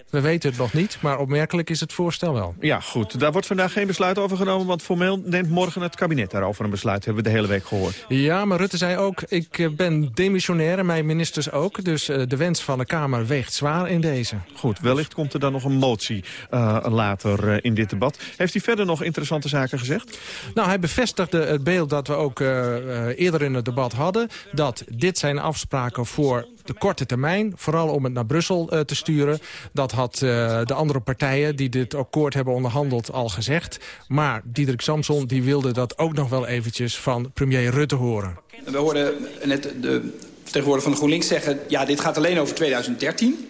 we weten het nog niet, maar opmerkelijk is het voorstel wel. Ja, goed. Daar wordt vandaag geen besluit over genomen... want formeel neemt morgen het kabinet daarover een besluit. Hebben we de hele week gehoord. Ja, maar Rutte zei ook, ik eh, ben demissionair en mijn ministers ook. Dus uh, de wens van de Kamer weegt zwaar in deze. Goed, wellicht komt er dan nog een motie uh, later in dit debat. Heeft hij verder nog interessante zaken gezegd? Nou, hij bevestigde het beeld dat we ook eerder in het debat hadden... dat dit zijn afspraken voor de korte termijn, vooral om het naar Brussel uh, te sturen. Dat had uh, de andere partijen die dit akkoord hebben onderhandeld al gezegd. Maar Diederik Samson die wilde dat ook nog wel eventjes van premier Rutte horen. We hoorden net de vertegenwoordiger van de GroenLinks zeggen... ja, dit gaat alleen over 2013.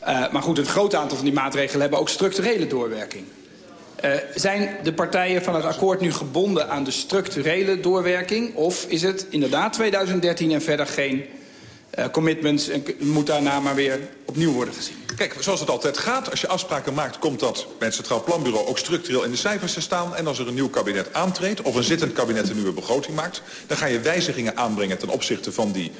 Uh, maar goed, het grote aantal van die maatregelen hebben ook structurele doorwerking. Zijn de partijen van het akkoord nu gebonden aan de structurele doorwerking? Of is het inderdaad 2013 en verder geen commitments en moet daarna maar weer opnieuw worden gezien. Kijk, zoals het altijd gaat, als je afspraken maakt... komt dat bij het Centraal Planbureau ook structureel in de cijfers te staan. En als er een nieuw kabinet aantreedt of een zittend kabinet een nieuwe begroting maakt... dan ga je wijzigingen aanbrengen ten opzichte van die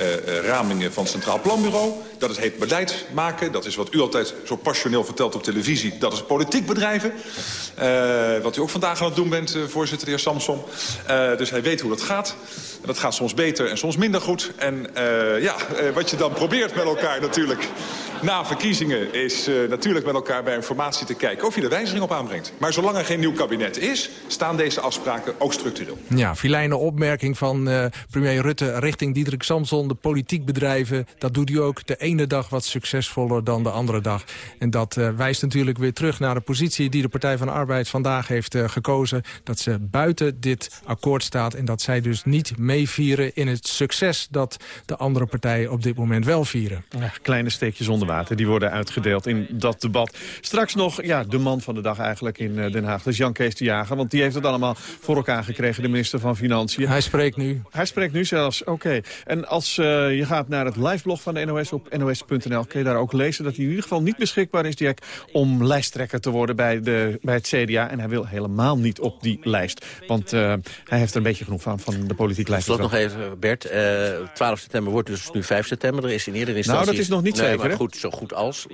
uh, ramingen van het Centraal Planbureau. Dat is heet beleid maken. Dat is wat u altijd zo passioneel vertelt op televisie. Dat is politiek bedrijven. Uh, wat u ook vandaag aan het doen bent, voorzitter, de heer Samson. Dus hij weet hoe dat gaat. Dat gaat soms beter en soms minder goed. En ja, wat je dan probeert met elkaar natuurlijk na verkiezingen... is natuurlijk met elkaar bij informatie te kijken of je er wijziging op aanbrengt. Maar zolang er geen nieuw kabinet is, staan deze afspraken ook structureel. Ja, filijne opmerking van premier Rutte richting Diederik Samson. De politiek bedrijven, dat doet u ook de ene dag wat succesvoller dan de andere dag. En dat uh, wijst natuurlijk weer terug naar de positie die de Partij van de Arbeid vandaag heeft uh, gekozen. Dat ze buiten dit akkoord staat en dat zij dus niet meevieren in het succes dat de andere partijen op dit moment wel vieren. Ja, kleine steekjes onder water, die worden uitgedeeld in dat debat. Straks nog ja, de man van de dag eigenlijk in Den Haag, dat is Jan Kees de Jager. Want die heeft het allemaal voor elkaar gekregen, de minister van Financiën. Hij spreekt nu. Hij spreekt nu zelfs, oké. Okay. En als uh, je gaat naar het liveblog van de NOS op nos.nl... kun je daar ook lezen dat hij in ieder geval niet beschikbaar is, Jack... om lijsttrekker te worden bij, de, bij het CDA. En hij wil helemaal niet op die lijst. Want uh, hij heeft er een beetje genoeg van, van de politiek lijst. Slot nog even, Bert. Uh, 12 september wordt dus nu 5 september. Er is in eerdere instantie... Nou, dat is nog niet nee, zeker, maar goed, zo goed als.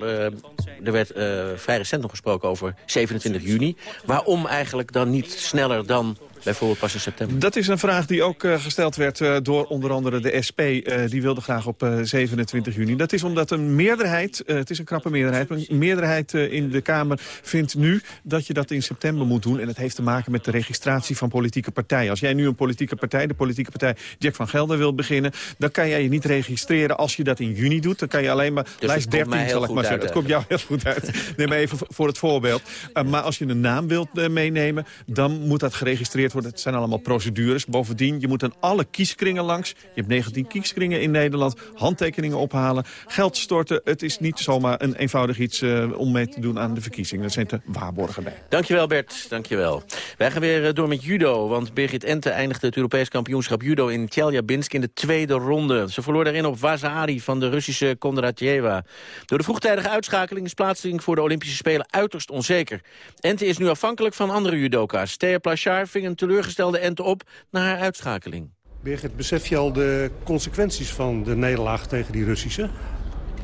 Er werd vrij recent nog gesproken over 27 juni. Waarom eigenlijk dan niet sneller dan bijvoorbeeld pas in september? Dat is een vraag die ook uh, gesteld werd uh, door onder andere de SP. Uh, die wilde graag op 27 juni. Dat is omdat een meerderheid, het is een knappe meerderheid... maar een meerderheid in de Kamer vindt nu dat je dat in september moet doen. En dat heeft te maken met de registratie van politieke partijen. Als jij nu een politieke partij, de politieke partij Jack van Gelder wil beginnen... dan kan jij je niet registreren als je dat in juni doet. Dan kan je alleen maar, dus lijst 13 zal ik maar zeggen. Het komt jou heel goed uit. Neem maar even voor het voorbeeld. maar als je een naam wilt meenemen, dan moet dat geregistreerd Het zijn allemaal procedures. Bovendien, je moet aan alle kieskringen langs. Je hebt 19 kieskringen in Nederland. Handtekeningen ophalen, geld storten. Het is niet zomaar een eenvoudig iets uh, om mee te doen aan de verkiezingen. Er zijn te waarborgen bij. Dankjewel Bert, dankjewel. Wij gaan weer door met judo. Want Birgit Ente eindigde het Europees kampioenschap judo in Tjeljabinsk in de tweede ronde. Ze verloor daarin op Vazari van de Russische Kondratjeva. Door de vroegtijdige uitschakeling is plaatsing voor de Olympische Spelen uiterst onzeker. Ente is nu afhankelijk van andere judoka's. Thea Plachard ving teleurgestelde Ente op na haar uitschakeling. Birgit, besef je al de consequenties van de nederlaag tegen die Russische?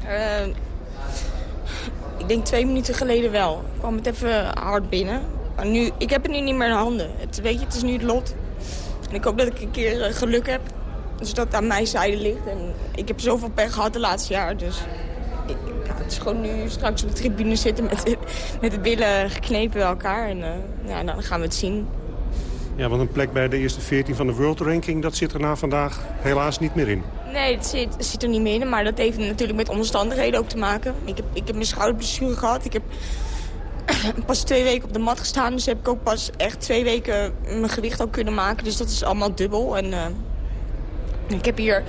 Uh, ik denk twee minuten geleden wel. Ik kwam het even hard binnen. Maar nu, ik heb het nu niet meer in handen. Het, weet je, het is nu het lot. En ik hoop dat ik een keer geluk heb. Dus dat het aan mijn zijde ligt. En ik heb zoveel pech gehad de laatste jaar. Dus ik, ja, het is gewoon nu straks op de tribune zitten met de, met de billen geknepen bij elkaar. En uh, ja, dan gaan we het zien. Ja, want een plek bij de eerste 14 van de World Ranking... dat zit er na vandaag helaas niet meer in. Nee, het zit, zit er niet meer in. Maar dat heeft natuurlijk met omstandigheden ook te maken. Ik heb, ik heb mijn schouderblessure gehad. Ik heb pas twee weken op de mat gestaan. Dus heb ik ook pas echt twee weken mijn gewicht ook kunnen maken. Dus dat is allemaal dubbel. En uh, ik heb hier...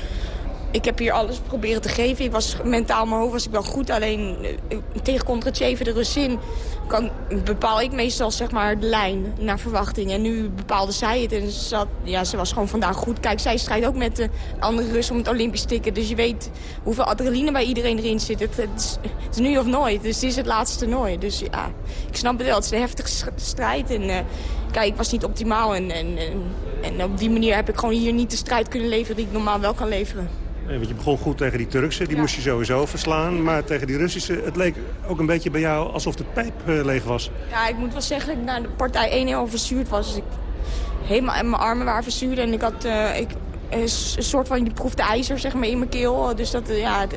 Ik heb hier alles proberen te geven. Ik was mentaal, mijn hoofd was ik wel goed. Alleen uh, tegen Kontratjeven de Russin kan, bepaal ik meestal zeg maar, de lijn naar verwachting. En nu bepaalde zij het. En ze, ja, ze was gewoon vandaag goed. Kijk, zij strijdt ook met de andere Russen om het Olympisch tikken. Dus je weet hoeveel adrenaline bij iedereen erin zit. Het, is, nu of nooit. Dus het is het laatste toernooi. Dus ja, ik snap het wel. Het is een heftige strijd. En uh, kijk, ik was niet optimaal. En, en, en, en op die manier heb ik gewoon hier niet de strijd kunnen leveren die ik normaal wel kan leveren. Eh, Want je begon goed tegen die Turkse, die moest je sowieso verslaan. Maar tegen die Russische, het leek ook een beetje bij jou alsof de pijp eh, leeg was. Ja, ik moet wel zeggen dat ik na de partij 1 heel verzuurd was. Dus ik, helemaal, en mijn armen waren verzuurd en ik had eh, ik, een soort van, die proefde ijzer zeg maar, in mijn keel. Dus dat, ja, het,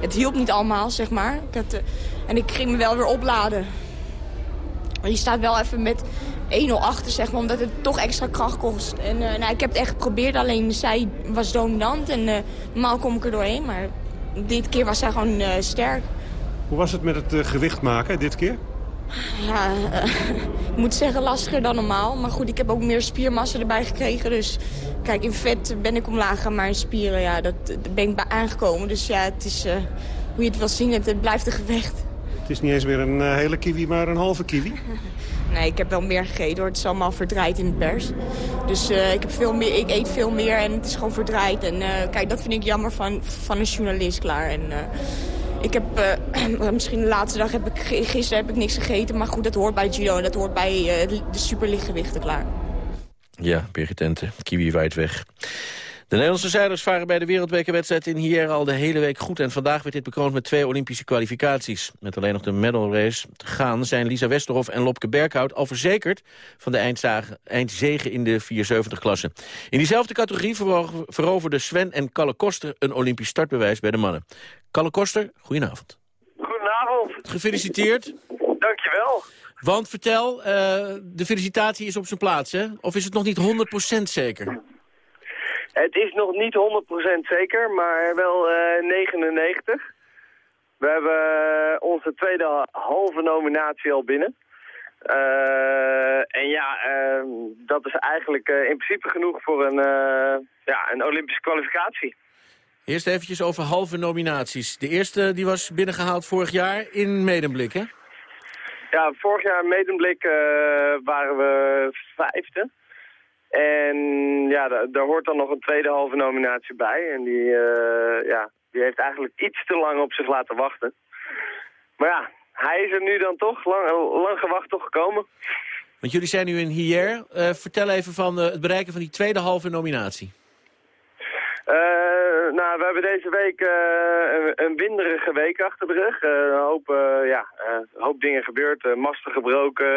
het hielp niet allemaal, zeg maar. Ik had, en ik ging me wel weer opladen. Maar je staat wel even met 1-0 achter, zeg maar, omdat het toch extra kracht kost. En eh, nou, ik heb het echt geprobeerd, alleen zij was dominant. En eh, normaal kom ik er doorheen, maar dit keer was zij gewoon eh, sterk. Hoe was het met het gewicht maken dit keer? Ja, ik moet zeggen lastiger dan normaal. Maar goed, ik heb ook meer spiermassa erbij gekregen. Dus kijk, in vet ben ik omlaag gegaan, maar in spieren, ja, dat, ben ik bij aangekomen. Dus ja, het is, hoe je het wil zien, het, het blijft een gevecht. Het is niet eens meer een hele kiwi, maar een halve kiwi. Nee, ik heb wel meer gegeten hoor. Het is allemaal verdraaid in de pers. Dus eh, ik, heb veel meer, ik eet veel meer en het is gewoon verdraaid. En eh, kijk, dat vind ik jammer van, van een journalist klaar. En, eh, ik heb, misschien de laatste dag heb ik, gisteren heb ik niks gegeten. Maar goed, dat hoort bij judo en dat hoort bij de superlichtgewichten klaar. Ja, Birgit Kiwi waait weg. De Nederlandse zeilers varen bij de wereldbekerwedstrijd in Hier al de hele week goed. En vandaag werd dit bekroond met twee Olympische kwalificaties. Met alleen nog de medal race te gaan zijn Lisa Westerhof en Lopke Berghout al verzekerd van de eindzagen- eindzege in de 470-klasse. In diezelfde categorie vero- veroverden Sven en Kalle Koster een Olympisch startbewijs bij de mannen. Kalle Koster, goedenavond. Goedenavond. Gefeliciteerd. Dankjewel. Want vertel, eh, de felicitatie is op zijn plaats, hè? Of is het nog niet 100% zeker? Het is nog niet 100% zeker, maar wel eh 99. We hebben eh, onze tweede halve nominatie al binnen. Eh, en ja, eh, dat is eigenlijk eh, in principe genoeg voor een, eh, ja, een Olympische kwalificatie. Eerst eventjes over halve nominaties. De eerste die was binnengehaald vorig jaar in Medemblik, hè? Ja, vorig jaar Medemblik eh waren we vijfde. En ja, da- daar hoort dan nog een tweede halve nominatie bij. En die, eh, ja, die heeft eigenlijk iets te lang op zich laten wachten. Maar ja, hij is er nu dan toch, lang, lang gewacht toch gekomen. Want jullie zijn nu in hier. Eh, vertel even van eh, het bereiken van die tweede halve nominatie. Nou, we hebben deze week een, een winderige week achter de rug. Een, hoop, ja, hoop dingen gebeurd. Masten gebroken.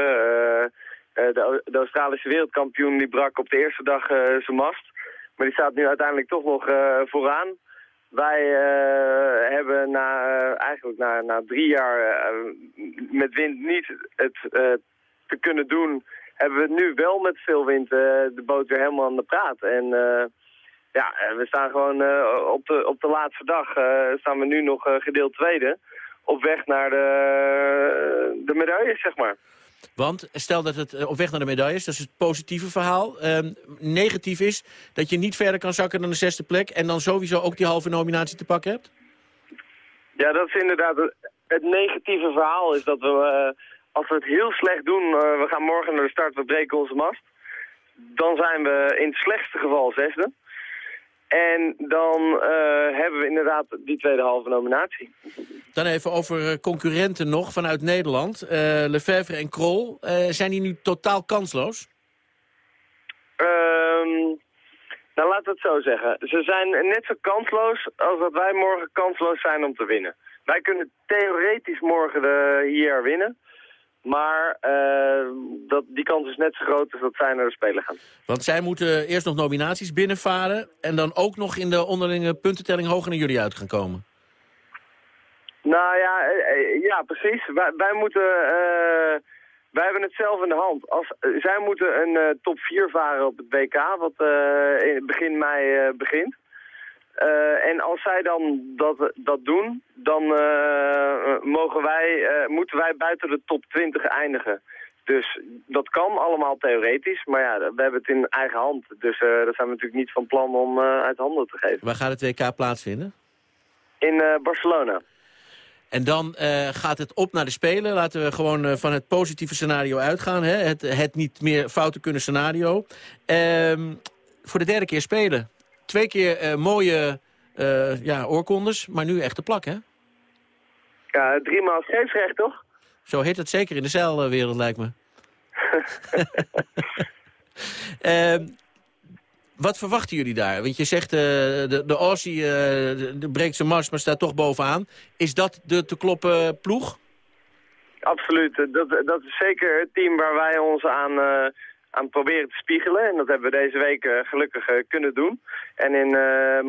Eh, de, de Australische wereldkampioen die brak op de eerste dag eh, zijn mast. Maar die staat nu uiteindelijk toch nog eh, vooraan. Wij hebben na, eigenlijk na, na drie jaar met wind niet het te kunnen doen... hebben we nu wel met veel wind de boot weer helemaal aan de praat. En... ja, we staan gewoon op, de, op de laatste dag staan we nu nog gedeeld tweede. Op weg naar de, de medailles, zeg maar. Want stel dat het eh, op weg naar de medailles, dat is het positieve verhaal. Ehm, negatief is dat je niet verder kan zakken dan de zesde plek... en dan sowieso ook die halve nominatie te pakken hebt? Ja, dat is inderdaad het, het negatieve verhaal. Is dat we, eh, als we het heel slecht doen, eh, we gaan morgen naar de start, we breken onze mast. Dan zijn we in het slechtste geval zesde. En dan eh, hebben we inderdaad die tweede halve nominatie. Dan even over eh, concurrenten nog vanuit Nederland. Lefevre en Krol, zijn die nu totaal kansloos? Ehm, nou, we het zo zeggen. Ze zijn net zo kansloos als dat wij morgen kansloos zijn om te winnen. Wij kunnen theoretisch morgen de hier winnen. Maar eh, dat, die kans is net zo groot als dat zij naar de Spelen gaan. Want zij moeten eerst nog nominaties binnenvaren... en dan ook nog in de onderlinge puntentelling hoger naar jullie uit gaan komen. Nou ja, eh, eh, ja precies. Wij, wij moeten... eh, wij hebben het zelf in de hand. Als, zij moeten een top 4 varen op het WK, wat in begin mei begint. En als zij dan dat, dat doen, dan mogen wij, moeten wij buiten de top 20 eindigen. Dus dat kan allemaal theoretisch, maar ja, we hebben het in eigen hand. Dus eh daar zijn we natuurlijk niet van plan om eh, uit handen te geven. Waar gaat het WK plaatsvinden? In eh, Barcelona. En dan gaat het op naar de Spelen. Laten we gewoon van het positieve scenario uitgaan. Hè? Het, het niet meer fouten kunnen scenario. Ehm, voor de derde keer spelen. Twee keer mooie ja, oorkondes, maar nu echt de plak, hè? Ja, driemaal scheepsrecht, toch? Zo heet het zeker in de zeilwereld, lijkt me. Ehm, Wat verwachten jullie daar? Want je zegt, uh, de, de Aussie uh, de, de breekt zijn mars, maar staat toch bovenaan. Is dat de te kloppen ploeg? Absoluut. Dat, dat is zeker het team waar wij ons aan, aan proberen te spiegelen. En dat hebben we deze week gelukkig kunnen doen. En in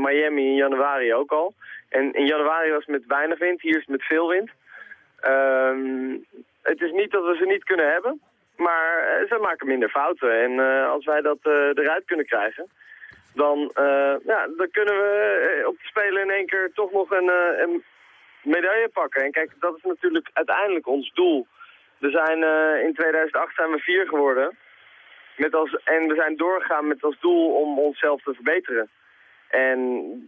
Miami in januari ook al. En in januari was het met weinig wind, hier is het met veel wind. Ehm, het is niet dat we ze niet kunnen hebben, maar uh, ze maken minder fouten. En uh, als wij dat uh, eruit kunnen krijgen, dan, ja, dan kunnen we op de Spelen in één keer toch nog een, een, medaille pakken. En kijk, dat is natuurlijk uiteindelijk ons doel. We zijn, in 2008 zijn we vier geworden. Met als, en we zijn doorgegaan met als doel om onszelf te verbeteren. En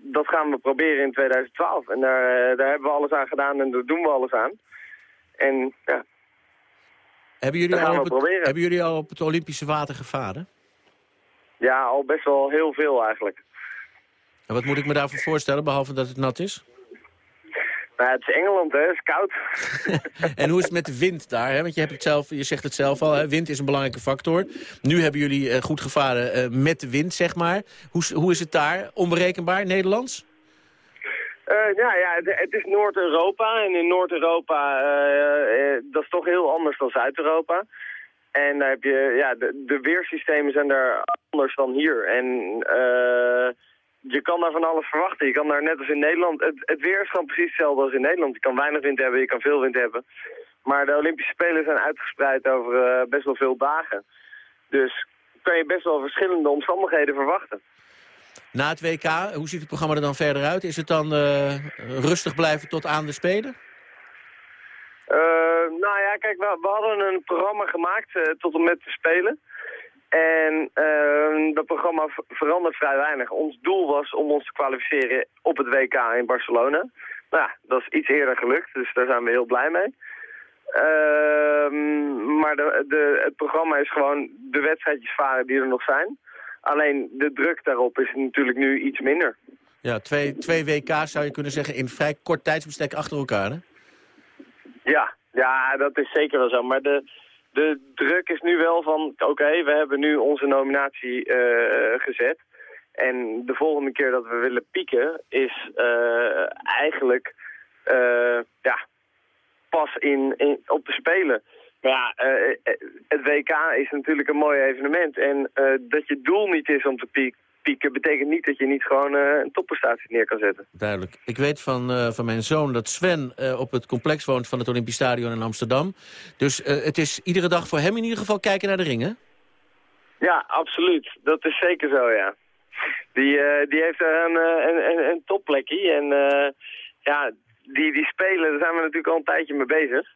dat gaan we proberen in 2012. En daar, daar hebben we alles aan gedaan en daar doen we alles aan. En ja, hebben jullie, al op het, hebben jullie al op het Olympische water gevaren? Ja, al best wel heel veel eigenlijk. En wat moet ik me daarvoor voorstellen, behalve dat het nat is? Nou, het is Engeland, hè. Het is koud. en hoe is het met de wind daar? Hè? Want je, hebt het zelf, je zegt het zelf al, hè? wind is een belangrijke factor. Nu hebben jullie uh, goed gevaren uh, met de wind, zeg maar. Hoe, hoe is het daar? Onberekenbaar, Nederlands? Uh, ja, ja, het, is Noord-Europa en in Noord-Europa, uh, dat is toch heel anders dan Zuid-Europa. En daar heb je, ja, de, weersystemen zijn daar anders dan hier. En je kan daar van alles verwachten. Je kan daar net als in Nederland, het, het weer is gewoon precies hetzelfde als in Nederland. Je kan weinig wind hebben, je kan veel wind hebben. Maar de Olympische Spelen zijn uitgespreid over best wel veel dagen. Dus kan je best wel verschillende omstandigheden verwachten. Na het WK, hoe ziet het programma er dan verder uit? Is het dan uh, rustig blijven tot aan de Spelen? Uh, nou ja, kijk, we, hadden een programma gemaakt uh, tot en met de Spelen. En dat programma verandert vrij weinig. Ons doel was om ons te kwalificeren op het WK in Barcelona. Nou ja, dat is iets eerder gelukt, dus daar zijn we heel blij mee. Ehm, maar de, de, het programma is gewoon de wedstrijdjes varen die er nog zijn. Alleen de druk daarop is natuurlijk nu iets minder. Ja, twee, twee WK's zou je kunnen zeggen in vrij kort tijdsbestek achter elkaar, hè? Ja, ja, dat is zeker wel zo. Maar de, de druk is nu wel van, oké, we hebben nu onze nominatie uh, gezet. En de volgende keer dat we willen pieken is uh, eigenlijk uh, ja, pas in, in, op de Spelen. Maar ja, uh, het WK is natuurlijk een mooi evenement. En uh, dat je doel niet is om te pieken, betekent niet dat je niet gewoon uh, een topprestatie neer kan zetten. Duidelijk. Ik weet van, van mijn zoon dat Sven op het complex woont van het Olympisch Stadion in Amsterdam. Dus het is iedere dag voor hem in ieder geval kijken naar de ringen? Ja, absoluut. Dat is zeker zo, ja. Die, die heeft een, een, een, een topplekje. En ja, die, die spelen, daar zijn we natuurlijk al een tijdje mee bezig.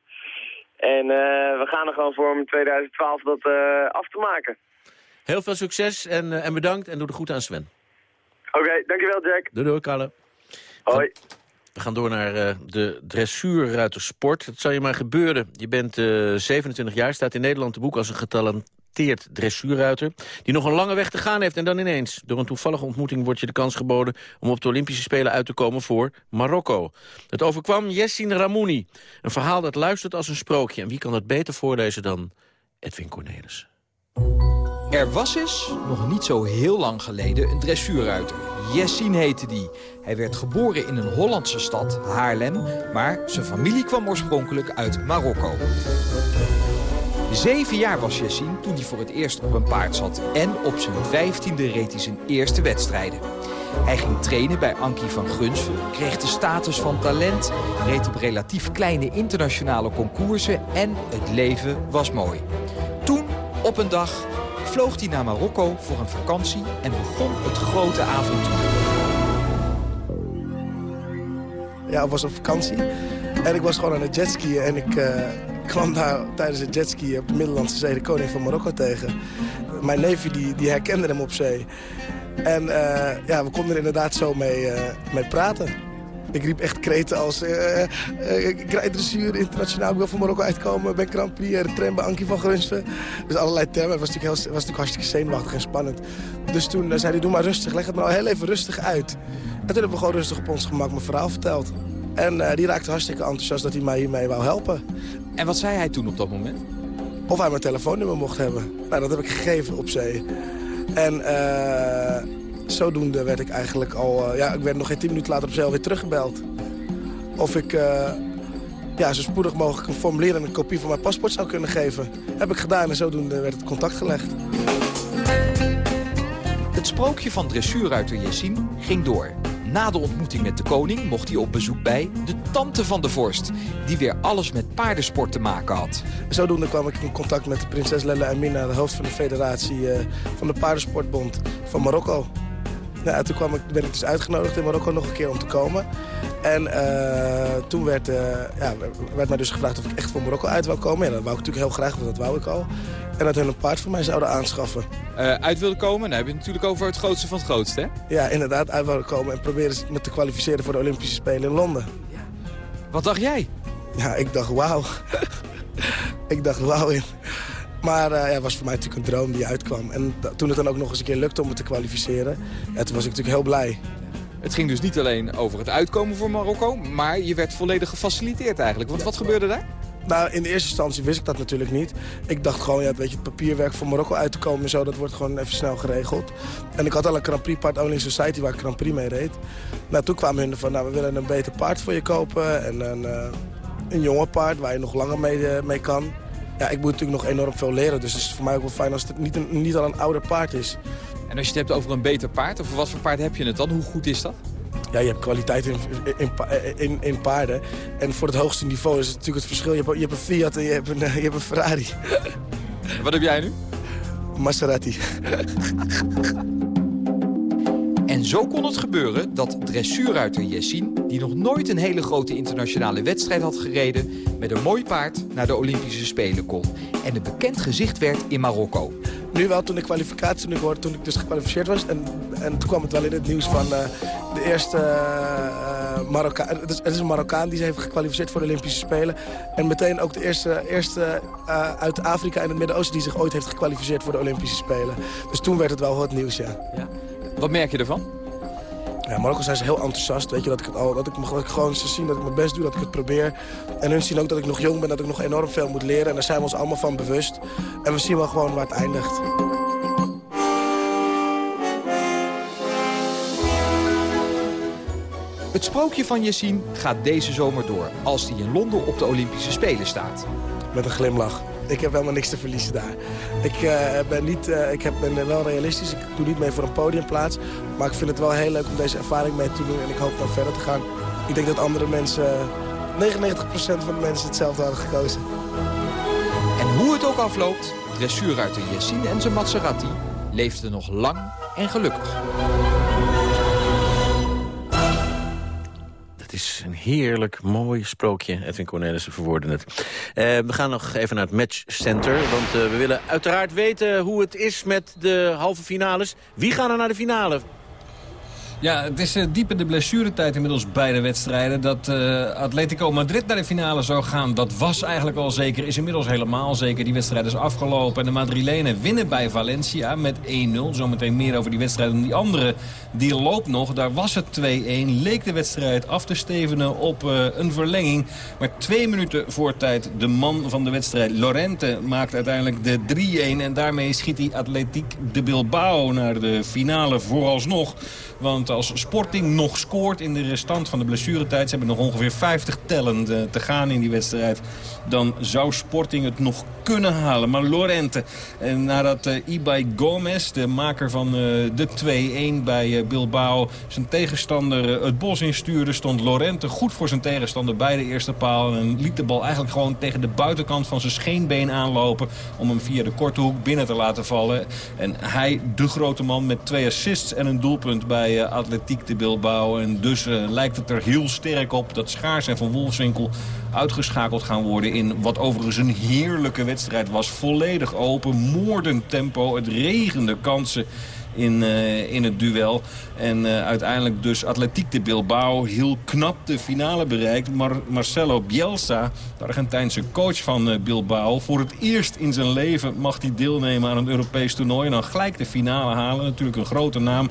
En uh, we gaan er gewoon voor om in 2012 dat uh, af te maken. Heel veel succes en, uh, en bedankt en doe de goed aan Sven. Oké, okay, dankjewel Jack. Doei doei, Kalle. Hoi. We gaan door naar uh, de dressuurruitersport. Dat zal je maar gebeuren. Je bent 27 jaar, staat in Nederland te boek als een dressuurruiter... die nog een lange weg te gaan heeft en dan ineens... door een toevallige ontmoeting wordt je de kans geboden... om op de Olympische Spelen uit te komen voor Marokko. Het overkwam Yessin Ramouni. Een verhaal dat luistert als een sprookje. En wie kan dat beter voorlezen dan Edwin Cornelis? Er was eens, nog niet zo heel lang geleden, een dressuurruiter. Yessin heette die. Hij werd geboren in een Hollandse stad, Haarlem... maar zijn familie kwam oorspronkelijk uit Marokko. Zeven jaar was Jessin toen hij voor het eerst op een paard zat. En op zijn vijftiende reed hij zijn eerste wedstrijden. Hij ging trainen bij Ankie van Grunsven, kreeg de status van talent... reed op relatief kleine internationale concoursen en het leven was mooi. Toen, op een dag, vloog hij naar Marokko voor een vakantie... en begon het grote avontuur. Ja, het was een vakantie. En ik was gewoon aan het jetskiën en ik... Uh kwam daar tijdens het jetski op de Middellandse Zee de koning van Marokko tegen. Mijn neefje die, die herkende hem op zee. En uh, ja, we konden er inderdaad zo mee, uh, mee praten. Ik riep echt kreten als... Uh, dressuur internationaal, ik wil van Marokko uitkomen. Ben Grand Prix, bij Ankie van Grunsven. Dus allerlei termen. Het was natuurlijk, heel, was natuurlijk hartstikke zenuwachtig en spannend. Dus toen zei hij, doe maar rustig, leg het maar al heel even rustig uit. En toen hebben we gewoon rustig op ons gemak mijn verhaal verteld. En uh, die raakte hartstikke enthousiast dat hij mij hiermee wou helpen. En wat zei hij toen op dat moment? Of hij mijn telefoonnummer mocht hebben. Nou, dat heb ik gegeven op zee. En eh, zodoende werd ik eigenlijk al... eh, ja, ik werd nog geen tien minuten later op zelf weer teruggebeld. Of ik eh, ja, zo spoedig mogelijk een formulier en een kopie van mijn paspoort zou kunnen geven. Heb ik gedaan en zodoende werd het contact gelegd. Het sprookje van dressuurruiter Jessin ging door. Na de ontmoeting met de koning mocht hij op bezoek bij de tante van de vorst... die weer alles met paardensport te maken had. Zodoende kwam ik in contact met prinses Lella Amina, de hoofd van de federatie eh, van de paardensportbond van Marokko. Nou, en toen kwam ik, ben ik dus uitgenodigd in Marokko nog een keer om te komen. En eh, toen werd, eh, ja, werd mij dus gevraagd of ik echt voor Marokko uit wou komen. Ja, dat wou ik natuurlijk heel graag, want dat wou ik al. En dat hun een paard voor mij zouden aanschaffen. Eh, uit wilde komen, dan heb je het natuurlijk over het grootste van het grootste, hè? Ja, inderdaad, uit wouden komen en proberen me te kwalificeren voor de Olympische Spelen in Londen. Wat dacht jij? Ja, ik dacht wauw. ik dacht wauw in. Maar eh, ja, het was voor mij natuurlijk een droom die uitkwam. En toen het dan ook nog eens een keer lukte om me te kwalificeren... Ja, toen was ik natuurlijk heel blij. Het ging dus niet alleen over het uitkomen voor Marokko... maar je werd volledig gefaciliteerd eigenlijk. Want wat gebeurde daar? Nou, in de eerste instantie wist ik dat natuurlijk niet. Ik dacht gewoon, ja, weet je, het papierwerk voor Marokko uit te komen en zo... dat wordt gewoon even snel geregeld. En ik had al een Grand Prix paard Only Society waar ik Grand Prix mee reed. Nou, toen kwamen hun van, nou, we willen een beter paard voor je kopen... en een, eh, een jonge paard waar je nog langer mee, eh, mee kan. Ja, ik moet natuurlijk nog enorm veel leren, dus het is voor mij ook wel fijn als het niet, een, niet al een ouder paard is. En als je het hebt over een beter paard, over wat voor paard heb je het dan? Hoe goed is dat? Ja, je hebt kwaliteit in, in, in, in paarden. En voor het hoogste niveau is het natuurlijk het verschil. Je hebt, je hebt een Fiat en je hebt een, je hebt een Ferrari. Wat heb jij nu? Maserati. En zo kon het gebeuren dat dressuurruiter Jessin... die nog nooit een hele grote internationale wedstrijd had gereden... met een mooi paard naar de Olympische Spelen kon. En een bekend gezicht werd in Marokko. Nu wel, toen de kwalificatie, toen ik, toen ik dus gekwalificeerd was. En, en toen kwam het wel in het nieuws van eh, de eerste uh, Marokkaan. Het is, een Marokkaan die zich heeft gekwalificeerd voor de Olympische Spelen. En meteen ook de eerste, eerste uh, uit Afrika en het Midden-Oosten die zich ooit heeft gekwalificeerd voor de Olympische Spelen. Dus toen werd het wel het nieuws, ja. ja. Wat merk je ervan? Ja, Marokko zijn ze heel enthousiast, weet je, dat ik, het al, dat, ik, dat ik gewoon ze zien dat ik mijn best doe, dat ik het probeer. En hun zien ook dat ik nog jong ben, dat ik nog enorm veel moet leren. En daar zijn we ons allemaal van bewust. En we zien wel gewoon waar het eindigt. Het sprookje van Yassine gaat deze zomer door, als hij in Londen op de Olympische Spelen staat. Met een glimlach. Ik heb helemaal niks te verliezen daar. Ik, uh, ben, niet, uh, ik heb, ben wel realistisch. Ik doe niet mee voor een podiumplaats. Maar ik vind het wel heel leuk om deze ervaring mee te doen. En ik hoop dan verder te gaan. Ik denk dat andere mensen, 99% van de mensen hetzelfde hadden gekozen. En hoe het ook afloopt, dressuurruiter Yassine en zijn Maserati leefden nog lang en gelukkig. Is een heerlijk mooi sprookje. Edwin Cornelissen verwoordde het. Uh, we gaan nog even naar het matchcenter. Want uh, we willen uiteraard weten hoe het is met de halve finales. Wie gaan er naar de finale? Ja, het is uh, diep in de blessuretijd inmiddels bij de wedstrijden. Dat uh, Atletico Madrid naar de finale zou gaan, dat was eigenlijk al zeker. Is inmiddels helemaal zeker. Die wedstrijd is afgelopen. En de Madrilenen winnen bij Valencia met 1-0. Zometeen meer over die wedstrijd. En die andere, die loopt nog. Daar was het 2-1. Leek de wedstrijd af te stevenen op uh, een verlenging. Maar twee minuten voor tijd de man van de wedstrijd, Lorente, maakt uiteindelijk de 3-1. En daarmee schiet hij Atletiek de Bilbao naar de finale vooralsnog. Want als Sporting nog scoort in de restant van de blessuretijd... ze hebben nog ongeveer 50 tellen te gaan in die wedstrijd... dan zou Sporting het nog kunnen halen. Maar Lorente, en nadat uh, Ibai Gomez, de maker van uh, de 2-1 bij uh, Bilbao... zijn tegenstander het bos instuurde, stond Lorente goed voor zijn tegenstander bij de eerste paal... en liet de bal eigenlijk gewoon tegen de buitenkant van zijn scheenbeen aanlopen... om hem via de korte hoek binnen te laten vallen. En hij, de grote man met twee assists en een doelpunt bij Atletiek de Bilbao. En dus uh, lijkt het er heel sterk op dat Schaars en Van Wolfswinkel uitgeschakeld gaan worden in wat overigens een heerlijke wedstrijd was. Volledig open, moordend tempo, het regende kansen in, uh, in het duel. En uh, uiteindelijk dus Atletiek de Bilbao heel knap de finale bereikt. Marcelo Bielsa, de Argentijnse coach van Bilbao... voor het eerst in zijn leven mag hij deelnemen aan een Europees toernooi... en dan gelijk de finale halen. Natuurlijk een grote naam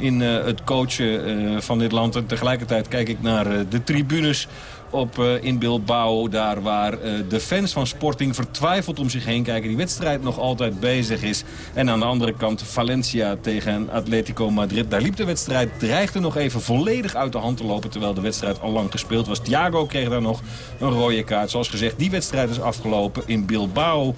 in uh, het coachen uh, van dit land. En tegelijkertijd kijk ik naar uh, de tribunes op, in Bilbao. Daar waar de fans van Sporting vertwijfeld om zich heen kijken. Die wedstrijd nog altijd bezig is. En aan de andere kant Valencia tegen Atletico Madrid. Daar liep de wedstrijd, dreigde nog even volledig uit de hand te lopen. Terwijl de wedstrijd al lang gespeeld was. Thiago kreeg daar nog een rode kaart. Zoals gezegd, die wedstrijd is afgelopen in Bilbao.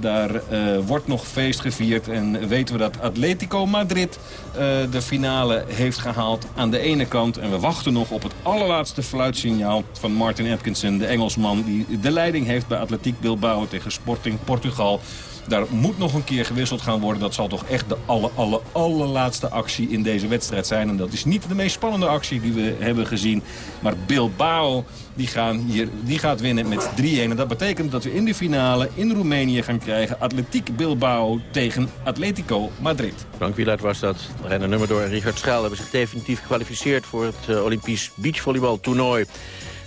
Daar uh, wordt nog feest gevierd en weten we dat Atletico Madrid uh, de finale heeft gehaald aan de ene kant. En we wachten nog op het allerlaatste fluitsignaal van Martin Atkinson, de Engelsman... die de leiding heeft bij Atletiek Bilbao tegen Sporting Portugal. Daar moet nog een keer gewisseld gaan worden. Dat zal toch echt de alle, alle, allerlaatste actie in deze wedstrijd zijn. En dat is niet de meest spannende actie die we hebben gezien. Maar Bilbao die, gaan hier, die gaat winnen met 3-1. En dat betekent dat we in de finale in Roemenië gaan krijgen... Atletiek Bilbao tegen Atletico Madrid. Frank Wieland was dat. Renner nummer door en Richard Schuil hebben zich definitief gekwalificeerd... voor het uh, Olympisch beachvolleybaltoernooi.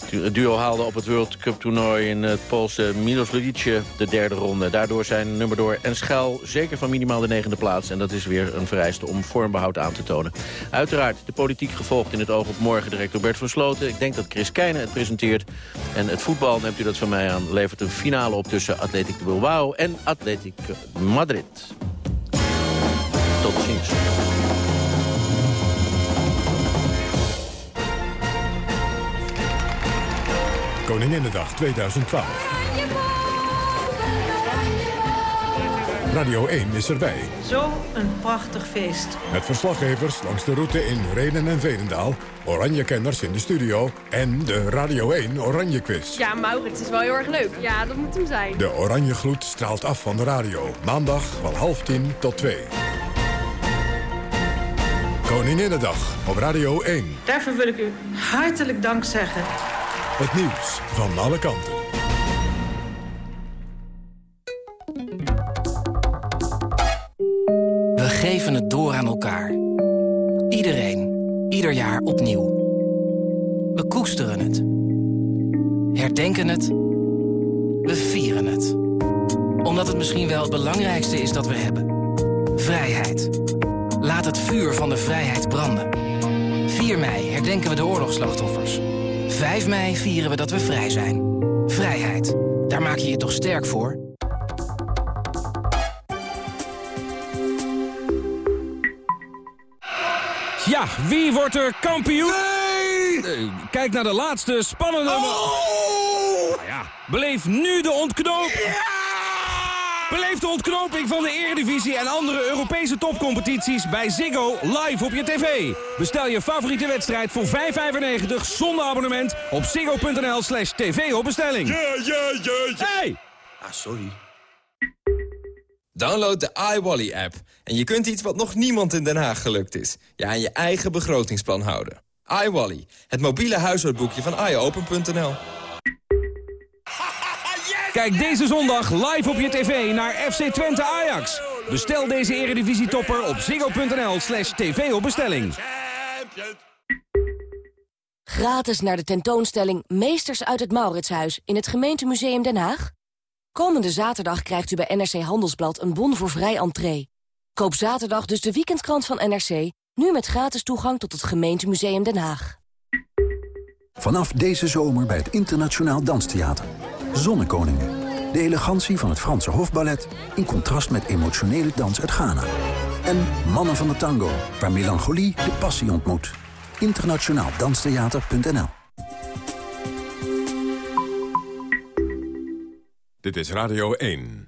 Het duo haalde op het World Cup toernooi in het Poolse Milos Ludice de derde ronde. Daardoor zijn Nummerdoor en Schuil zeker van minimaal de negende plaats. En dat is weer een vereiste om vormbehoud aan te tonen. Uiteraard de politiek gevolgd in het oog op morgen direct door Bert van Sloten. Ik denk dat Chris Keijnen het presenteert. En het voetbal, neemt u dat van mij aan, levert een finale op tussen Atletico Bilbao en Atletico Madrid. Tot ziens. Koninginnedag 2012. Radio 1 is erbij. Zo een prachtig feest. Met verslaggevers langs de route in Renen en Veenendaal... Oranje-kenners in de studio en de Radio 1 Oranje Quiz. Ja, Maurits, het is wel heel erg leuk. Ja, dat moet hem zijn. De Oranje Gloed straalt af van de radio. Maandag van half tien tot twee. Koninginnedag op Radio 1. Daarvoor wil ik u hartelijk dank zeggen. Het nieuws van alle kanten. We geven het door aan elkaar. Iedereen, ieder jaar opnieuw. We koesteren het. Herdenken het. We vieren het. Omdat het misschien wel het belangrijkste is dat we hebben. Vrijheid. Laat het vuur van de vrijheid branden. 4 mei herdenken we de oorlogsslachtoffers. 5 mei vieren we dat we vrij zijn. Vrijheid. Daar maak je je toch sterk voor? Ja, wie wordt er kampioen? Nee! Kijk naar de laatste spannende... Oh! Nou ja, beleef nu de ontknoping. Ja! Beleef de ontknoping van de Eredivisie en andere Europese topcompetities bij Ziggo live op je tv. Bestel je favoriete wedstrijd voor 5,95 zonder abonnement op ziggo.nl slash tv op bestelling. Ja, ja, ja, ja. Hey! Ah, sorry. Download de iWally-app en je kunt iets wat nog niemand in Den Haag gelukt is. Je aan je eigen begrotingsplan houden. iWally, het mobiele huishoudboekje van iOpen.nl. Kijk deze zondag live op je tv naar FC Twente Ajax. Bestel deze eredivisietopper op ziggo.nl slash tv op bestelling. Gratis naar de tentoonstelling Meesters uit het Mauritshuis in het gemeentemuseum Den Haag. Komende zaterdag krijgt u bij NRC Handelsblad een bon voor vrij entree. Koop zaterdag dus de weekendkrant van NRC, nu met gratis toegang tot het gemeentemuseum Den Haag. Vanaf deze zomer bij het Internationaal Danstheater. Zonnekoningen. De elegantie van het Franse hofballet... in contrast met emotionele dans uit Ghana. En Mannen van de Tango, waar melancholie de passie ontmoet. Internationaaldanstheater.nl Dit is Radio 1.